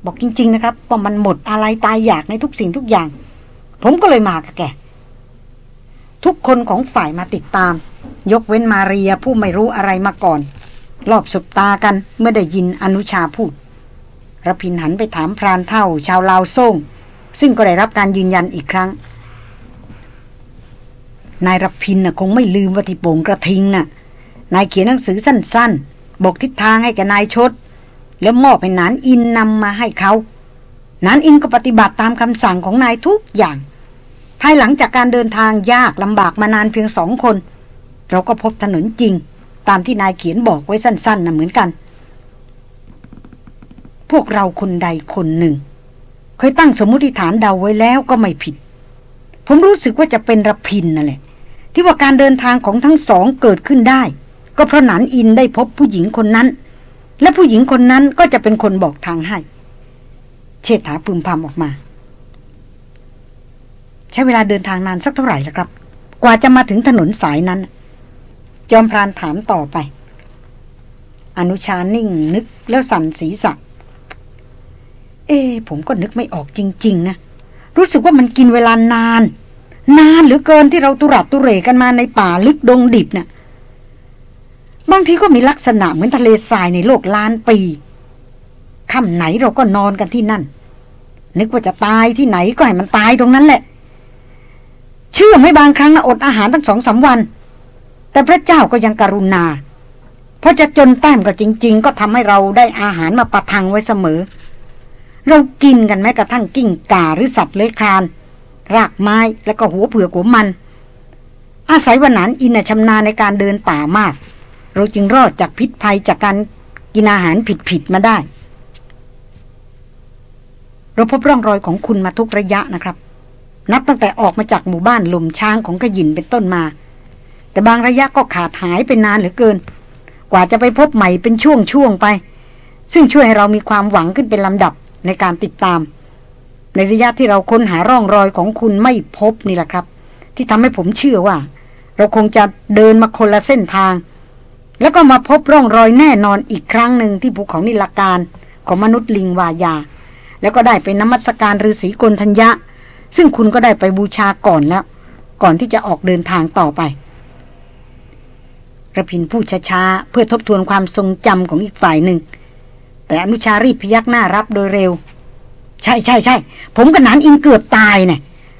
บอกจริง ๆ นะครับว่ามันหมดอะไรตายอยากในทุกสิ่งทุกอย่าง ผมก็เลยมากับแก ทุกคนของฝ่ายมาติดตาม ยกเว้นมาเรียผู้ไม่รู้อะไรมาก่อน รอบสบตากันเมื่อได้ยินอนุชาพูดระพินหันไปถามพรานเท่า ชาวลาวส่งซึ่งก็ได้รับการยืนยันอีกครั้ง นายรพินน่ะคงไม่ลืมว่าที่โป่งกระทิงน่ะ นายเขียนหนังสือสั้น ๆ บอกทิศทางให้แกนายชด แล้วมอบให้นานอินนำมาให้เขา นานอินก็ปฏิบัติตามคำสั่งของนายทุกอย่าง ภายหลังจากการเดินทางยากลำบากมานานเพียงสองคน เราก็พบถนนจริง ตามที่นายเขียนบอกไว้สั้นๆน่ะเหมือนกัน พวกเราคนใดคนหนึ่ง เคยตั้งสมมติฐานเดาไว้แล้วก็ไม่ผิดผมรู้สึกว่าจะเป็นรพินนั่นแหละ ที่ว่าการเดินทางของทั้งสองเกิดขึ้นได้ ก็เพราะหนานอินได้พบผู้หญิงคนนั้น และผู้หญิงคนนั้นก็จะเป็นคนบอกทางให้ เชษฐาพึมพำออกมา ใช้เวลาเดินทางนานสักเท่าไหร่ละครับ กว่าจะมาถึงถนนสายนั้น จอมพรานถามต่อไป อนุชานิ่งนึกแล้วสั่นศีรษะเอ๊ผมก็นึกไม่ออกจริง ๆ นะ รู้สึกว่ามันกินเวลานาน นานหลือเกินที่เราตุรัดตุเรกันมาในป่าลึกดงดิบนะ่ะบางทีก็มีลักษณะเหมือนทะเลทรายในโลกล้านปีค่ำไหนเราก็นอนกันที่นั่น นึกว่าจะตายที่ไหนก็ให้มันตายตรงนั้นแหละ เชื่อไหมบางครั้งนะอดอาหารตั้งสองสาวัน แต่พระเจ้าก็ยังกรุณา เพราะจะจนแต้มก็จริง ๆ ก็ทำให้เราได้อาหารมาประทังไว้เสมอ เรากินกันแม้กระทั่งกิ้งก่าหรือสัตว์เลื้อยคลาน รากไม้แล้วก็หัวเผือกหัวมัน อาศัยวันนั้นอินชำนาญในการเดินป่ามาก เราจึงรอดจากพิษภัยจากการกินอาหารผิดๆมาได้ เราพบร่องรอยของคุณมาทุกระยะนะครับ นับตั้งแต่ออกมาจากหมู่บ้านหลุมช้างของขยินเป็นต้นมา แต่บางระยะก็ขาดหายไปนานเหลือเกิน กว่าจะไปพบใหม่เป็นช่วงๆไป ซึ่งช่วยให้เรามีความหวังขึ้นเป็นลำดับในการติดตาม ในระยะที่เราค้นหาร่องรอยของคุณไม่พบนี่แหละครับ ที่ทำให้ผมเชื่อว่า เราคงจะเดินมาคนละเส้นทาง แล้วก็มาพบร่องรอยแน่นอนอีกครั้งหนึ่งที่ภูเขานิลการของมนุษย์ลิงวายา แล้วก็ได้ไปนมัสการฤาษีกลทัญญะ ซึ่งคุณก็ได้ไปบูชาก่อนแล้ว ก่อนที่จะออกเดินทางต่อไประพินพูดช้าๆ เพื่อทบทวนความทรงจำของอีกฝ่ายหนึ่ง แต่อนุชารีพยักหน้ารับโดยเร็ว ใช่ใช่ใช่ผมกับนานอิงเกือบตายเนะ่ย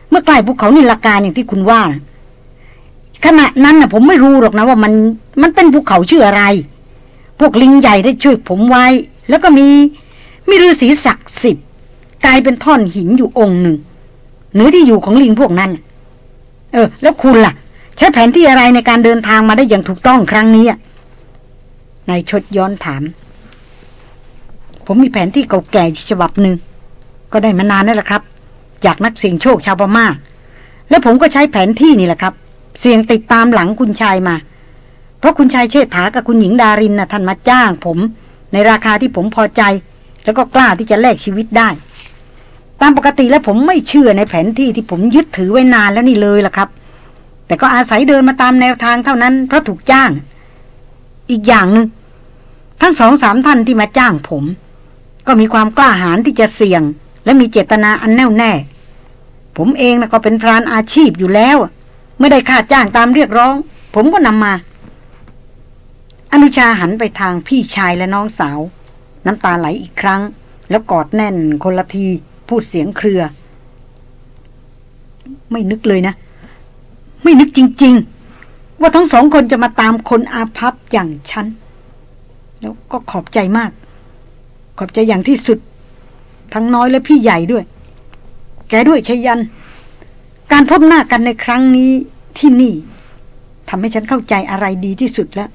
เมื่อใกล้ภูเขานิลการอย่างที่คุณว่านะขณะนั้นนะ่ะผมไม่รู้หรอกนะว่ามันมันเป็นภูเขาชื่ออะไร พวกลิงใหญ่ได้ช่วยผมไว้ แล้วก็มีมีฤาษีศักดิ์สิทธิ์กลายเป็นท่อนหินอยู่องค์หนึ่งเนื้อที่อยู่ของลิงพวกนั้น เออ แล้วคุณล่ะ ใช้แผนที่อะไรในการเดินทางมาได้อย่างถูกต้องครั้งนี้นายชดย้อนถาม ผมมีแผนที่เก่าแก่อยู่ฉบับหนึ่ง ก็ได้มานานแล้วละครับ จากนักเสี่ยงโชคชาวพม่า แล้วผมก็ใช้แผนที่นี่แหละครับ เสี่ยงติดตามหลังคุณชายมา เพราะคุณชายเชษฐากับคุณหญิงดารินนะ่ะท่านมาจ้าง ผม ในราคาที่ผมพอใจ แล้วก็กล้าที่จะแลกชีวิตได้ ตามปกติแล้วผมไม่เชื่อในแผนที่ที่ผมยึดถือไว้นานแล้วนี่เลยล่ะครับ แต่ก็อาศัยเดินมาตามแนวทางเท่านั้นเพราะถูกจ้าง อีกอย่างหนึง่งทั้งสองสามท่านที่มาจ้างผม ก็มีความกล้าหาญที่จะเสี่ยง และมีเจตนาอันแน่วแน่ ผมเองนะก็เป็นพรานอาชีพอยู่แล้วไม่ได้ค่าจ้างตามเรียกร้อง ผมก็นำมา อนุชาหันไปทางพี่ชายและน้องสาว น้ำตาไหลอีกครั้ง แล้วกอดแน่นคนละที พูดเสียงเครือ ไม่นึกเลยนะ ไม่นึกจริง ๆ ว่าทั้งสองคนจะมาตามคนอาภัพอย่างฉันแล้วก็ขอบใจมาก ขอบใจอย่างที่สุด ทั้งน้อยและพี่ใหญ่ด้วย แกด้วยชยัน การพบหน้ากันในครั้งนี้ที่นี่ทำให้ฉันเข้าใจอะไรดีที่สุดแล้ว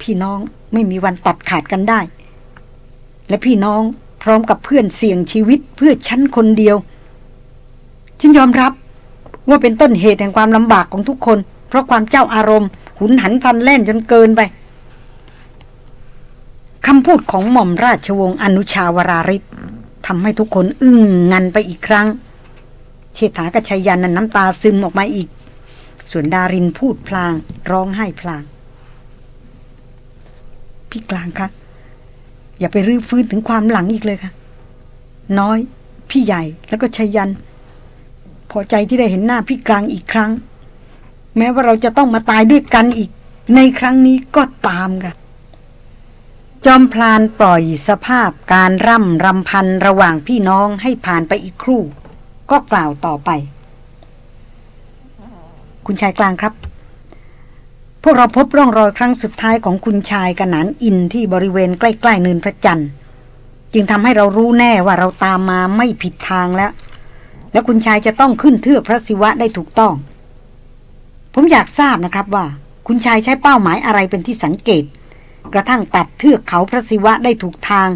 พี่น้องไม่มีวันตัดขาดกันได้ และพี่น้องพร้อมกับเพื่อนเสี่ยงชีวิตเพื่อฉันคนเดียว ฉันยอมรับว่าเป็นต้นเหตุแห่งความลำบากของทุกคน เพราะความเจ้าอารมณ์ หุนหันพลันแล่นจนเกินไป คำพูดของหม่อมราชวงศ์อนุชาวราริศทำให้ทุกคนอึ้งงันไปอีกครั้ง เชษฐากชยันนั้นน้ำตาซึมออกมาอีก ส่วนดารินพูดพลาง ร้องไห้พลาง พี่กลางคะอย่าไปรื้อฟื้นถึงความหลังอีกเลยค่ะ น้อย พี่ใหญ่แล้วก็ชยัน พอใจที่ได้เห็นหน้าพี่กลางอีกครั้ง แม้ว่าเราจะต้องมาตายด้วยกันอีก ในครั้งนี้ก็ตามค่ะ จอมพลานปล่อยสภาพการร่ำรำพันระหว่างพี่น้องให้ผ่านไปอีกครู่ ก็กล่าวต่อไป คุณชายกลางครับ พวกเราพบร่องรอยครั้งสุดท้ายของคุณชายกระนานอินที่บริเวณใกล้ ๆ เนินพระจันทร์จึงทำให้เรารู้แน่ว่าเราตามมาไม่ผิดทางแล้ว แล้วคุณชายจะต้องขึ้นเทือกพระศิวะได้ถูกต้อง ผมอยากทราบนะครับว่า คุณชายใช้เป้าหมายอะไรเป็นที่สังเกต กระทั่งตัดเทือกเขาพระศิวะได้ถูกทาง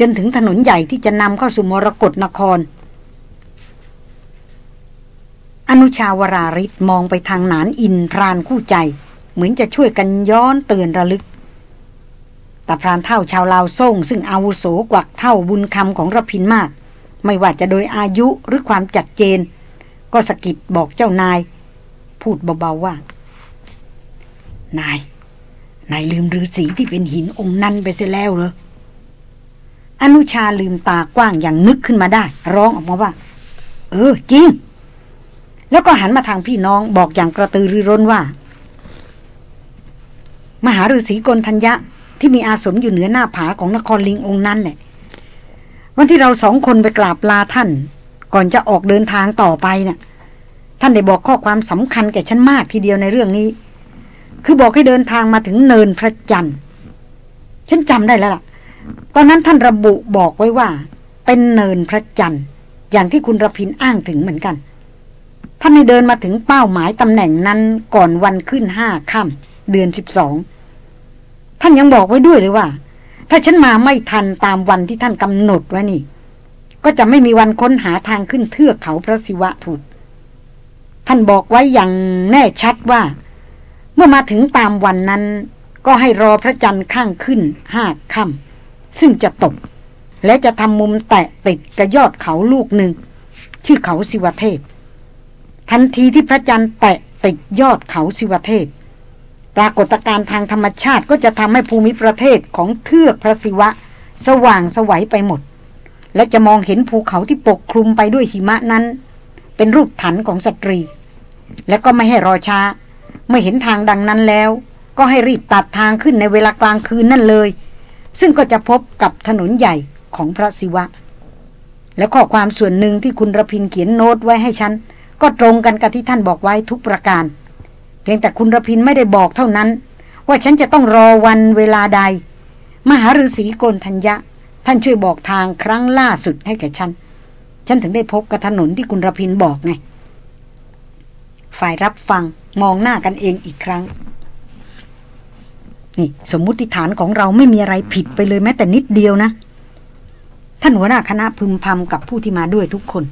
จนถึงถนนใหญ่ที่จะนำเข้าสู่มรกรนคร อนุชาวราริศมองไปทางหนานอินพรานคู่ใจ เหมือนจะช่วยกันย้อนเตือนระลึกแต่พรานเท่าชาวลาวส่งซึ่งอาวุโสกวักเท่าบุญคำของระพินมาก ไม่ว่าจะโดยอายุหรือความจัดเจน ก็สกิดบอกเจ้านาย พูดเบาๆว่า นาย นายลืมฤาษีที่เป็นหินองค์นั้นไปเสียแล้วเหรอ อนุชาลืมตากว้างอย่างนึกขึ้นมาได้ ร้องออกมาว่า เออ จริง แล้วก็หันมาทางพี่น้องบอกอย่างกระตือรือร้นว่า มหาฤาษีกนทัญญะ ที่มีอาสมอยู่เหนือหน้าผาของนครลิงองค์นั้นแหละ วันที่เราสองคนไปกราบลาท่าน ก่อนจะออกเดินทางต่อไปนะ่ะ ท่านได้บอกข้อความสำคัญแก่ฉันมากทีเดียวในเรื่องนี้ คือบอกให้เดินทางมาถึงเนินพระจันทร์ ฉันจำได้แล้วล่ะ ตอนนั้นท่านระบุบอกไว้ว่า เป็นเนินพระจันทร์ อย่างที่คุณระพินอ้างถึงเหมือนกัน ท่านได้เดินมาถึงเป้าหมายตำแหน่งนั้นก่อนวันขึ้นห้าค่ำเดือนสิบสอง ท่านยังบอกไว้ด้วยเลยว่า ถ้าฉันมาไม่ทันตามวันที่ท่านกำหนดไว้นี่ ก็จะไม่มีวันค้นหาทางขึ้นเทือกเขาพระศิวะถูก ท่านบอกไว้อย่างแน่ชัดว่า เมื่อมาถึงตามวันนั้น ก็ให้รอพระจันทร์ข้างขึ้นห้าค่ำซึ่งจะตก และจะทำมุมแตะติดกับยอดเขาลูกหนึ่ง ชื่อเขาศิวเทพ ทันทีที่พระจันทร์แตะติดยอดเขาศิวเทพ ปรากฏการณ์ทางธรรมชาติก็จะทำให้ภูมิประเทศของเทือกพระศิวะ สว่างสวัยไปหมด และจะมองเห็นภูเขาที่ปกคลุมไปด้วยหิมะนั้น เป็นรูปถันของสตรี และก็ไม่ให้รอช้า เมื่อเห็นทางดังนั้นแล้ว ก็ให้รีบตัดทางขึ้นในเวลากลางคืนนั่นเลย ซึ่งก็จะพบกับถนนใหญ่ของพระศิวะ และข้อความส่วนหนึ่งที่คุณระพินเขียนโน้ตไว้ให้ฉัน ก็ตรงกันกับที่ท่านบอกไว้ทุกประการ เพียงแต่คุณระพินไม่ได้บอกเท่านั้น ว่าฉันจะต้องรอวันเวลาใด มหาฤาษีโกนทัญญะ ท่านช่วยบอกทางครั้งล่าสุดให้แก่ฉัน ฉันถึงได้พบกับถนนที่คุณระพินบอกไงฝ่ายรับฟัง มองหน้ากันเองอีกครั้ง นี่ สมมุติฐานของเราไม่มีอะไรผิดไปเลยแม้แต่นิดเดียวนะ ท่านหัวหน้าคณะพึมพำกับผู้ที่มาด้วยทุกคน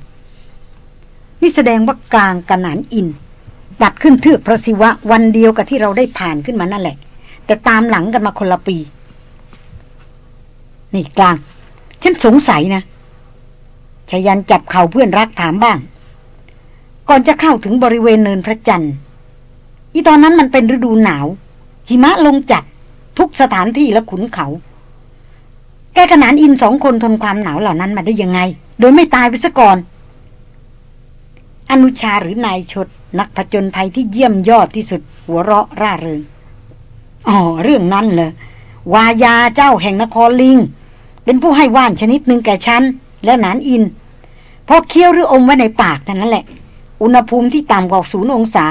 นี่แสดงว่ากลางกันหนานอินดัดขึ้นเทือกพระศิวะวันเดียวกับที่เราได้ผ่านขึ้นมานั่นแหละ แต่ตามหลังกันมาคนละปี นี่กลาง ฉันสงสัยนะชายันจับเข่าเพื่อนรักถามบ้าง ก่อนจะเข้าถึงบริเวณเนินพระจันทร์ อีตอนนั้นมันเป็นฤดูหนาว หิมะลงจัดทุกสถานที่และขุนเขา แกขนานอินสองคนทนความหนาวเหล่านั้นมาได้ยังไง โดยไม่ตายไปซะก่อน อนุชาหรือนายชด นักผจญภัยที่เยี่ยมยอดที่สุด หัวเราะร่าเริงอ๋อเรื่องนั้นเหรอวายาเจ้าแห่งนครลิง เป็นผู้ให้ว่านชนิดหนึ่งแก่ฉัน และนานอินพอเคี้ยวหรืออมไว้ในปากเท่านั้นแหละ อุณหภูมิที่ต่ำกว่าศูนย์องศา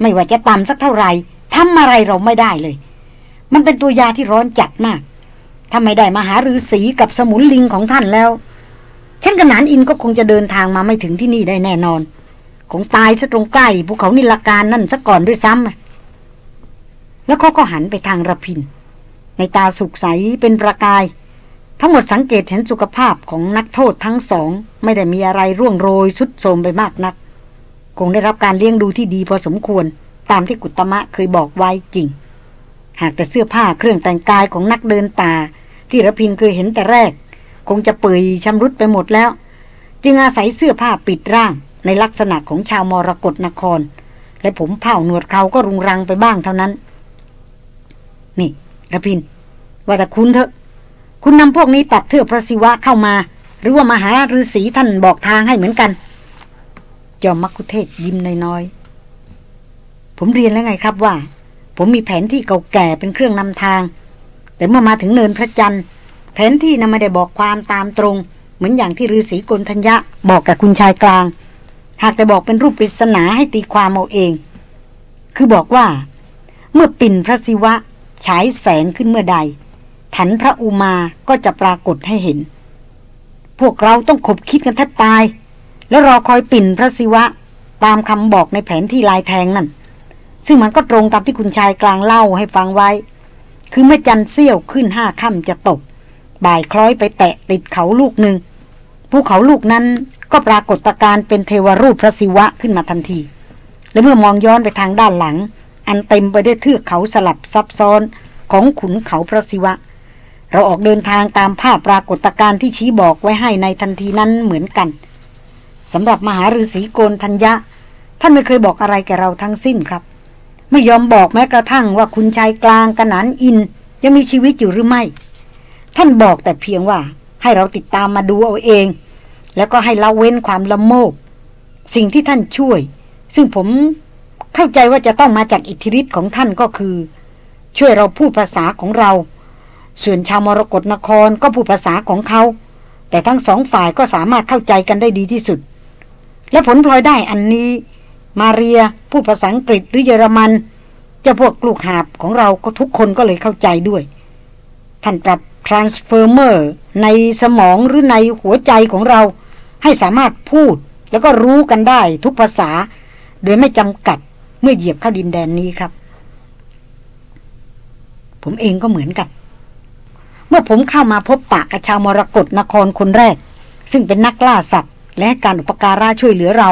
ไม่ว่าจะต่ำสักเท่าไหร่ทำอะไรเราไม่ได้เลย มันเป็นตัวยาที่ร้อนจัดมาก ถ้าไม่ได้มาหาฤาษีกับสมุนลิงของท่านแล้ว ฉันกับนานอินก็คงจะเดินทางมาไม่ถึงที่นี่ได้แน่นอน คงตายซะตรงใกล้ภูเขานิลาการนั่นซะก่อนด้วยซ้ำแล้วเขาก็หันไปทางระพิน ในตาสุกใสเป็นประกายทั้งหมดสังเกตเห็นสุขภาพของนักโทษทั้งสอง ไม่ได้มีอะไรร่วงโรยสุดโทมไปมากนัก คงได้รับการเลี้ยงดูที่ดีพอสมควร ตามที่กุตมะเคยบอกไว้จริง หากแต่เสื้อผ้าเครื่องแต่งกายของนักเดินป่า ที่ระพินเคยเห็นแต่แรก คงจะเปื่อยชำรุดไปหมดแล้ว จึงอาศัยเสื้อผ้าปิดร่าง ในลักษณะของชาวมรกรนคร และผมเผ่าหนวดเขาก็รุงรังไปบ้างเท่านั้น นี่ระพิน ว่าแต่คุณเถอะ คุณนำพวกนี้ตัดเทือกพระศิวะเข้ามา หรือว่ามาหาฤาษีท่านบอกทางให้เหมือนกัน จอมมักคุเทศยิ้มน้อยๆ ผมเรียนแล้วไงครับว่า ผมมีแผนที่เก่าแก่เป็นเครื่องนำทาง แต่เมื่อมาถึงเนินพระจันทร์ แผนที่นำไม่ได้บอกความตามตรง เหมือนอย่างที่ฤาษีกลทัญญะบอกกับคุณชายกลาง หากแต่บอกเป็นรูปปริศนาให้ตีความเอาเอง คือบอกว่า เมื่อปิ่นพระศิวะฉายแสงขึ้นเมื่อใดถันพระอุมาก็จะปรากฏให้เห็น พวกเราต้องขบคิดกันแทบตาย แล้วรอคอยปิ่นพระศิวะ ตามคำบอกในแผนที่ลายแทงนั่น ซึ่งมันก็ตรงตามที่คุณชายกลางเล่าให้ฟังไว้ คือเมื่อจันเสี้ยวขึ้นห้าค่ำจะตก บ่ายคล้อยไปแตะติดเขาลูกหนึ่งภูเขาลูกนั้นก็ปรากฏการเป็นเทวรูปพระศิวะขึ้นมาทันที และเมื่อมองย้อนไปทางด้านหลัง อันเต็มไปด้วยเทือกเขาสลับซับซ้อนของขุนเขาพระศิวะ เราออกเดินทางตามภาพปรากฏการที่ชี้บอกไว้ให้ในทันทีนั้นเหมือนกัน สำหรับมหาฤาษีโกนทัญญะ ท่านไม่เคยบอกอะไรแกเราทั้งสิ้นครับ ไม่ยอมบอกแม้กระทั่งว่าคุณชายกลางกระนันอิน ยังมีชีวิตอยู่หรือไม่ ท่านบอกแต่เพียงว่าให้เราติดตามมาดูเอาเอง แล้วก็ให้ละเว้นความละโมบ สิ่งที่ท่านช่วย ซึ่งผมเข้าใจว่าจะต้องมาจากอิทธิฤทธิ์ของท่านก็คือ ช่วยเราพูดภาษาของเรา ส่วนชาวมรกรนครก็พูดภาษาของเขา แต่ทั้งสองฝ่ายก็สามารถเข้าใจกันได้ดีที่สุด และผลพลอยได้อันนี้ มาเรียพูดภาษาอังกฤษหรือเยอรมันเจ้าพวกลูกหาบของเราก็ทุกคนก็เลยเข้าใจด้วย ท่านปรับ transformer ในสมองหรือในหัวใจของเรา ให้สามารถพูดแล้วก็รู้กันได้ทุกภาษา โดยไม่จำกัดเมื่อเหยียบเข้าดินแดนนี้ครับ ผมเองก็เหมือนกัน เมื่อผมเข้ามาพบปะกับชาวมรกรนครคนแรก ซึ่งเป็นนักล่าสัตว์ และการอุปการะช่วยเหลือเรา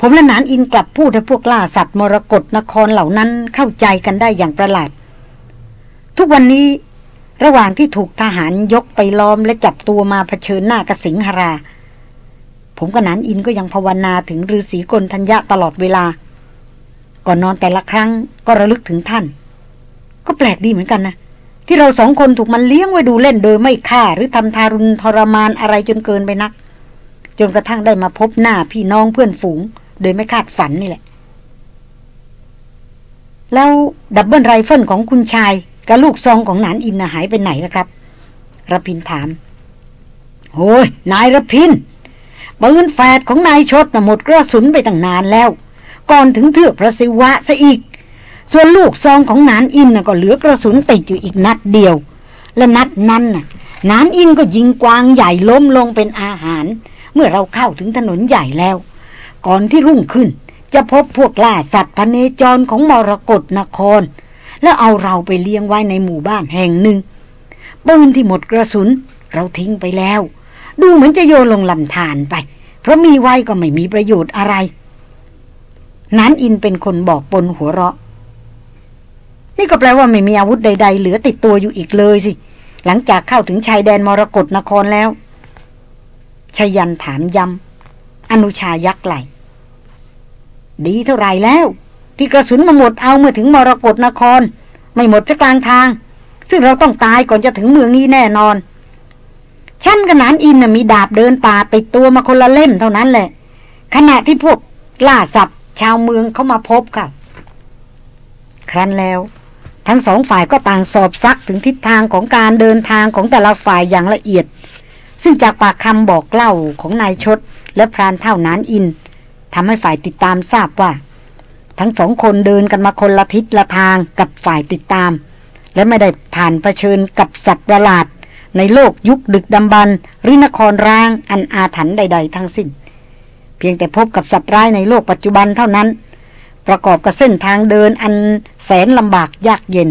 ผมและนานอินกลับพูดให้พวกล่าสัตว์มรกรนครเหล่านั้นเข้าใจกันได้อย่างประหลาด ทุกวันนี้ระหว่างที่ถูกทหารยกไปล้อมและจับตัวมาเผชิญหน้ากับสิงหรา ผมกับนานอินก็ยังภาวนาถึงฤาษีกลทัญญะตลอดเวลา ก่อนนอนแต่ละครั้งก็ระลึกถึงท่าน ก็แปลกดีเหมือนกันนะ ที่เราสองคนถูกมันเลี้ยงไว้ดูเล่นโดยไม่ฆ่าหรือทำทารุณทรมานอะไรจนเกินไปนัก จนกระทั่งได้มาพบหน้าพี่น้องเพื่อนฝูง โดยไม่คาดฝันนี่แหละ แล้ว double rifle ของคุณชาย กับลูกซองของนานอินหายไปไหนแล้วครับระพินถามโอ้ยนายระพินปืนแฝดของนายชดนะหมดกระสุนไปตั้งนานแล้ว ก่อนถึงเทือกพระศิวะซะอีก ส่วนลูกซองของนานอินนะก็เหลือกระสุนติดอยู่อีกนัดเดียว และนัดนั้นน่ะนานอินก็ยิงกวางใหญ่ล้มลงเป็นอาหาร เมื่อเราเข้าถึงถนนใหญ่แล้ว ก่อนที่รุ่งขึ้น จะพบพวกล่าสัตว์พเนจรของมรกรนคร แล้วเอาเราไปเลี้ยงไว้ในหมู่บ้านแห่งหนึ่งปืนที่หมดกระสุน เราทิ้งไปแล้ว ดูเหมือนจะโยนลงลำธารไป เพราะมีไว้ก็ไม่มีประโยชน์อะไร นั้นอินเป็นคนบอกปนหัวเราะ นี่ก็แปลว่าไม่มีอาวุธใด ๆ เหลือติดตัวอยู่อีกเลยสิ หลังจากเข้าถึงชายแดนมรกรนครแล้ว ชยันถามย้ำอนุชายักไหล ดีเท่าไรแล้ว ที่กระสุนมาหมดเอาเมื่อถึงมรกรนคร ไม่หมดจะกลางทาง ซึ่งเราต้องตายก่อนจะถึงเมืองนี้แน่นอนฉันกับนานอินมีดาบเดินป่าติดตัวมาคนละเล่มเท่านั้นแหละ ขณะที่พวกล่าสัตว์ชาวเมืองเขามาพบค่ะ ครั้นแล้ว ทั้งสองฝ่ายก็ต่างสอบซักถึงทิศทางของการเดินทางของแต่ละฝ่ายอย่างละเอียด ซึ่งจากปากคำบอกเล่าของนายชด และพรานเท่านานอินทำให้ฝ่ายติดตามทราบว่า ทั้งสองคนเดินกันมาคนละทิศละทางกับฝ่ายติดตาม และไม่ได้ผ่านเผชิญกับสัตว์ประหลาด ในโลกยุคดึกดำบรรหรือนครร้างอันอาถรรพ์ใด ๆ ทั้งสิ้น เพียงแต่พบกับสัตว์ร้ายในโลกปัจจุบันเท่านั้น ประกอบกับเส้นทางเดินอันแสนลำบากยากเย็น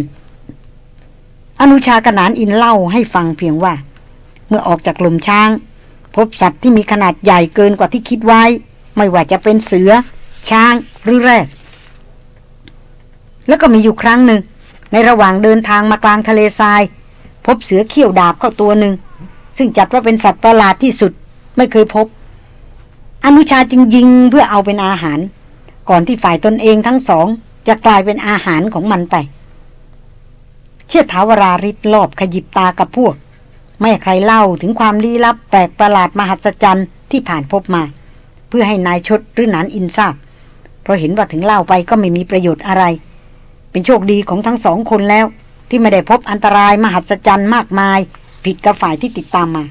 อนุชากนานอินเล่าให้ฟังเพียงว่า เมื่อออกจากลมช้าง พบสัตว์ที่มีขนาดใหญ่เกินกว่าที่คิดไว้ ไม่ว่าจะเป็นเสือ ช้างหรือแรดแล้วก็มีอยู่ครั้งหนึ่ง ในระหว่างเดินทางมากลางทะเลทราย พบเสือเขี้ยวดาบเข้าตัวหนึ่ง ซึ่งจัดว่าเป็นสัตว์ประหลาดที่สุดไม่เคยพบ อนุชาจึงยิงเพื่อเอาเป็นอาหาร ก่อนที่ฝ่ายตนเองทั้งสอง จะกลายเป็นอาหารของมันไป เชิดถาวราริศรอบขยิบตากับพวก ไม่ใครเล่าถึงความลี้ลับแปลกประหลาดมหัศจรรย์ที่ผ่านพบมา เพื่อให้นายชดหรือนานอินทราบ เพราะเห็นว่าถึงเล่าไปก็ไม่มีประโยชน์อะไร เป็นโชคดีของทั้งสองคนแล้ว ที่ไม่ได้พบอันตรายมหัศจรรย์มากมาย ผิดกับฝ่ายที่ติดตามมา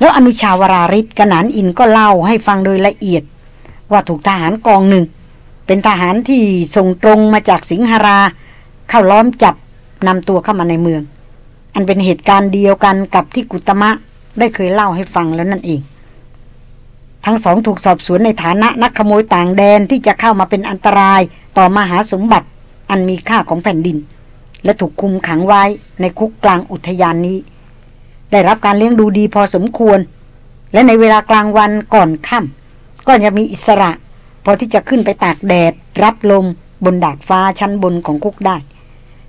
แล้วอนุชาวราริศกนานอินก็เล่าให้ฟังโดยละเอียด ว่าถูกทหารกองหนึ่ง เป็นทหารที่ส่งตรงมาจากสิงหรา เข้าล้อมจับนำตัวเข้ามาในเมือง อันเป็นเหตุการณ์เดียวกันกับที่กุตมะได้เคยเล่าให้ฟังแล้วนั่นเอง ทั้งสองถูกสอบสวนในฐานะนักขโมยต่างแดนที่จะเข้ามาเป็นอันตรายต่อมหาสมบัติ อันมีค่าของแผ่นดิน และถูกคุมขังไว้ในคุกกลางอุทยานนี้ ได้รับการเลี้ยงดูดีพอสมควร และในเวลากลางวันก่อนค่ำก็จะมีอิสระ พอที่จะขึ้นไปตากแดด รับลมบนดาดฟ้าชั้นบนของคุกได้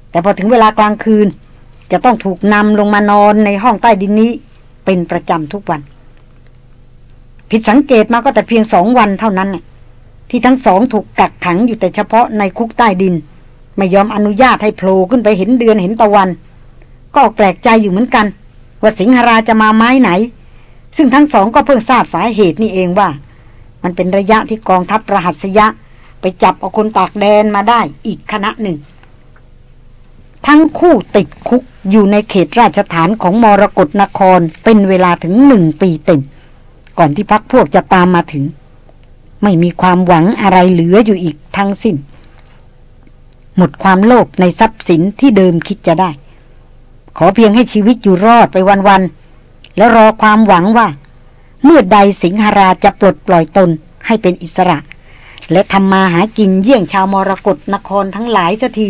แต่พอถึงเวลากลางคืน จะต้องถูกนำลงมานอนในห้องใต้ดินนี้ เป็นประจำทุกวัน ผิดสังเกตมาก็แต่เพียงสองวันเท่านั้นที่ทั้งสองถูกกักขังอยู่แต่เฉพาะในคุกใต้ดิน ไม่ยอมอนุญาตให้โผล่ขึ้นไปเห็นเดือนเห็นตะวัน ก็แปลกใจอยู่เหมือนกัน ว่าสิงหราจะมาไม้ไหน ซึ่งทั้งสองก็เพิ่งทราบสาเหตุนี่เองว่า มันเป็นระยะที่กองทัพรหัสยะ ไปจับเอาคนตากแดนมาได้อีกคณะหนึ่ง ทั้งคู่ติดคุก อยู่ในเขตราชฐานของมรกรนครเป็นเวลาถึงหนึ่งปีเต็ม ก่อนที่พักพวกจะตามมาถึง ไม่มีความหวังอะไรเหลืออยู่อีกทั้งสิ้น หมดความโลภในทรัพย์สินที่เดิมคิดจะได้ ขอเพียงให้ชีวิตอยู่รอดไปวันๆแล้วรอความหวังว่า เมื่อใดสิงหราจะปลดปล่อยตนให้เป็นอิสระ และทำมาหากินเยี่ยงชาวมรกรนครทั้งหลายสักที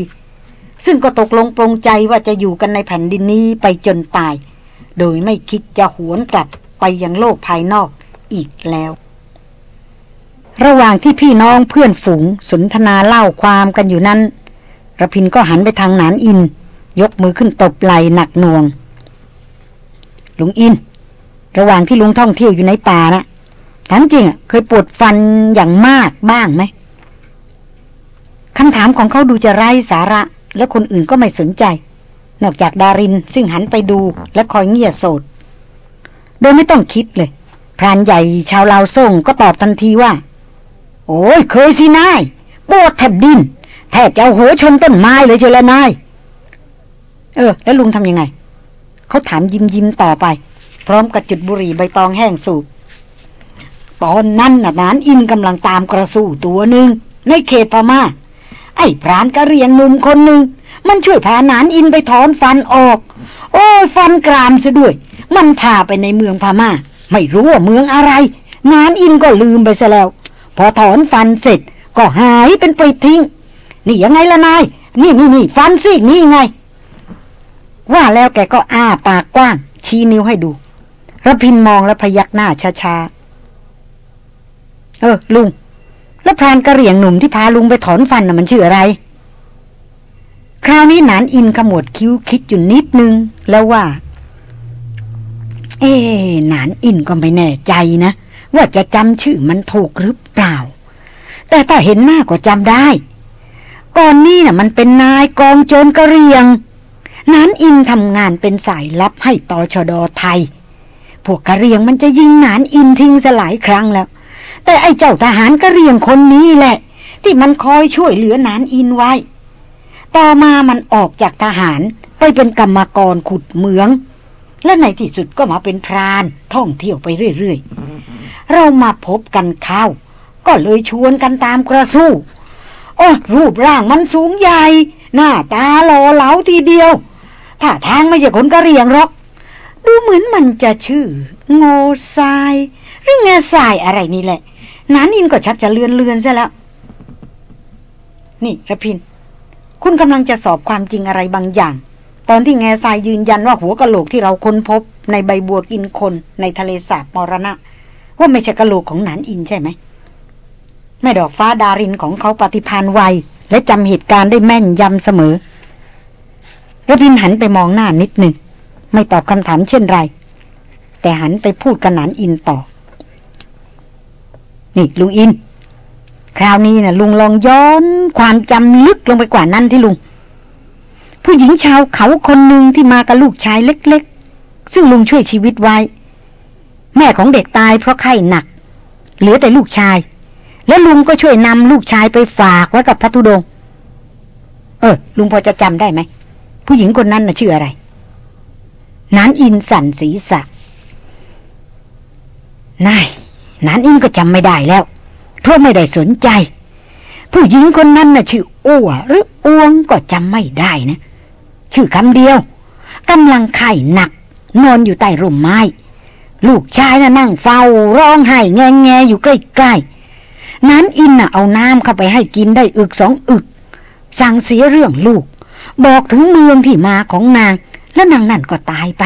ซึ่งก็ตกลงปรงใจว่าจะอยู่กันในแผ่นดินนี้ไปจนตาย โดยไม่คิดจะหวนกลับไปยังโลกภายนอกอีกแล้ว ระหว่างที่พี่น้องเพื่อนฝูงสนทนาเล่าความกันอยู่นั้นระพินก็หันไปทางนานอิน ยกมือขึ้นตบไหลหนักหน่วง ลุงอิน ระหว่างที่ลุงท่องเที่ยวอยู่ในป่านะถามจริงเคยปวดฟันอย่างมากบ้างไหมคำถามของเขาดูจะไร้สาระ และคนอื่นก็ไม่สนใจ นอกจากดารินซึ่งหันไปดูและคอยเงียโสด โดยไม่ต้องคิดเลย พรานใหญ่ชาวลาวส่งก็ตอบทันทีว่า โอ้ยเคยสินายปวดแทบดิน แทบจะเอาหัวชนต้นไม้เลยเจละนาย เออ แล้วลุงทำยังไง เขาถามยิ้มยิ้มต่อไป พร้อมกับจุดบุหรี่ใบตองแห้งสูบตอนนั้นน่ะนานอินกำลังตามกระสู้ตัวหนึ่งในเขตพมา่า ไอ้พรานกระเรียงหนุ่มคนหนึ่ง มันช่วยพานานอินไปถอนฟันออก โอ้ยฟันกรามซะด้วย มันพาไปในเมืองพมา่า ไม่รู้ว่าเมืองอะไร นานอินก็ลืมไปซะแล้ว พอถอนฟันเสร็จก็หายเป็นปริดทิ้ง นี่ยังไงละนาย นี่นี่นี่ฟันสินี่ไง ว่าแล้วแกก็อ้าปากกว้าง ชี้นิ้วให้ดูระพินมองแล้วพยักหน้าช้าๆ เออลุง แล้วพรานกระเหรี่ยงหนุ่มที่พาลุงไปถอนฟันน่ะมันชื่ออะไร คราวนี้หนานอินขมวดคิ้วคิดอยู่นิดนึง แล้วว่า เอ๊หนานอินก็ไม่แน่ใจนะ ว่าจะจำชื่อมันถูกหรือเปล่า แต่ถ้าเห็นหน้าก็จำได้ ก่อนนี้น่ะ มันเป็นนายกองโจรกระเรียงนานอินทำงานเป็นสายลับให้ตอชดอไทย พวกกระเรียงมันจะยิงนานอินทิ้งสลายครั้งแล้ว แต่ไอ้เจ้าทหารกระเรียงคนนี้แหละ ที่มันคอยช่วยเหลือนานอินไว้ ต่อมามันออกจากทหารไปเป็นกรรมกรขุดเหมือง และในที่สุดก็มาเป็นพรานท่องเที่ยวไปเรื่อยๆ เรามาพบกันเข้าก็เลยชวนกันตามกระสู้โอ้รูปร่างมันสูงใหญ่ หน้าตาหล่อเหลาทีเดียวถ้าทางไม่ใช่คนกะเรียงหรอก ดูเหมือนมันจะชื่อ โง่ทราย หรือแง่ทรายอะไรนี่แหละ นันอินก็ชักจะเลือนเลือนซะแล้ว นี่ระพิน คุณกำลังจะสอบความจริงอะไรบางอย่าง ตอนที่แง่ทรายยืนยันว่าหัวกะโหลกที่เราค้นพบ ในใบบัวกินคนในทะเลสาบมรณะ ว่าไม่ใช่กะโหลกของนันอินใช่ไหมแม่ดอกฟ้าดารินของเขาปฏิพานไวและจำเหตุการณ์ได้แม่นยำเสมอระพินหันไปมองหน้านิดหนึ่ง ไม่ตอบคำถามเช่นไร แต่หันไปพูดกับนันอินต่อ นี่ลุงอิน คราวนี้นะลุงลองย้อนความจำลึกลงไปกว่านั้นที่ลุง ผู้หญิงชาวเขาคนหนึ่งที่มากับลูกชายเล็ก ๆ ซึ่งลุงช่วยชีวิตไว้ แม่ของเด็กตายเพราะไข้หนัก เหลือแต่ลูกชาย แล้วลุงก็ช่วยนำลูกชายไปฝากไว้กับพระธุดง เออ ลุงพอจะจำได้ไหม ผู้หญิงคนนั้นน่ะชื่ออะไรนานอินสันศีรษะนาย นานอินก็จำไม่ได้แล้ว เพราะไม่ได้สนใจ ผู้หญิงคนนั้นน่ะชื่ออ้วหรืออวงก็จำไม่ได้นะ ชื่อคำเดียวกำลังไข่หนัก นอนอยู่ใต้ร่มไม้ ลูกชายน่ะนั่งเฝ้าร้องไห้แงแงอยู่ใกล้ๆนั้นอินน่ะเอาน้ำเข้าไปให้กินได้อึกสองอึก สั่งเสียเรื่องลูก บอกถึงเมืองที่มาของนาง แล้วนางนั่นก็ตายไป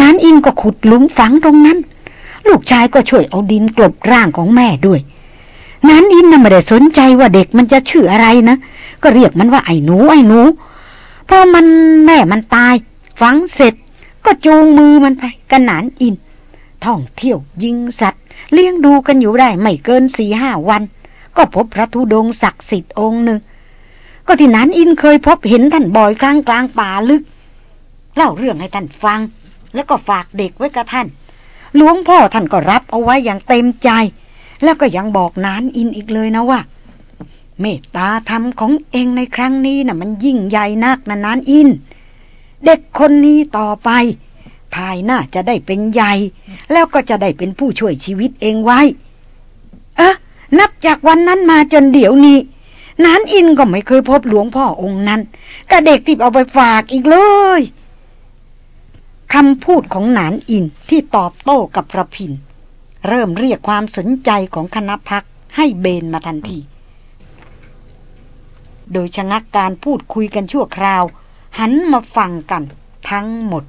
นานอินก็ขุดหลุมฝังตรงนั้น ลูกชายก็ช่วยเอาดินกลบร่างของแม่ด้วย นานอินน่ะไม่ได้สนใจว่าเด็กมันจะชื่ออะไรนะ ก็เรียกมันว่าไอ้หนูไอ้หนูพอมันแม่มันตาย ฝังเสร็จ ก็จูงมือมันไปกันนานอิน ท่องเที่ยวยิงสัตว์ เลี้ยงดูกันอยู่ได้ไม่เกินสี่ห้าวัน ก็พบพระธุดงศักดิ์สิทธิ์องค์หนึ่ง ก็ที่นั้นอินเคยพบเห็นท่านบ่อยครั้งกลางป่าลึก เล่าเรื่องให้ท่านฟัง แล้วก็ฝากเด็กไว้กับท่าน หลวงพ่อท่านก็รับเอาไว้อย่างเต็มใจ แล้วก็ยังบอกนานอินอีกเลยนะว่า เมตตาธรรมของเองในครั้งนี้นะ่ะ มันยิ่งใหญ่นักนะนานอิน เด็กคนนี้ต่อไป ภายหน้าจะได้เป็นใหญ่ แล้วก็จะได้เป็นผู้ช่วยชีวิตเองไว้เอะนับจากวันนั้นมาจนเดี๋ยวนี้นานอินก็ไม่เคยพบหลวงพ่อองค์นั้นกับเด็กที่เอาไปฝากอีกเลย คำพูดของหนานอินที่ตอบโต้กับพระพิน เริ่มเรียกความสนใจของคณะพักให้เบนมาทันที โดยชะงักการพูดคุยกันชั่วคราว หันมาฟังกันทั้งหมด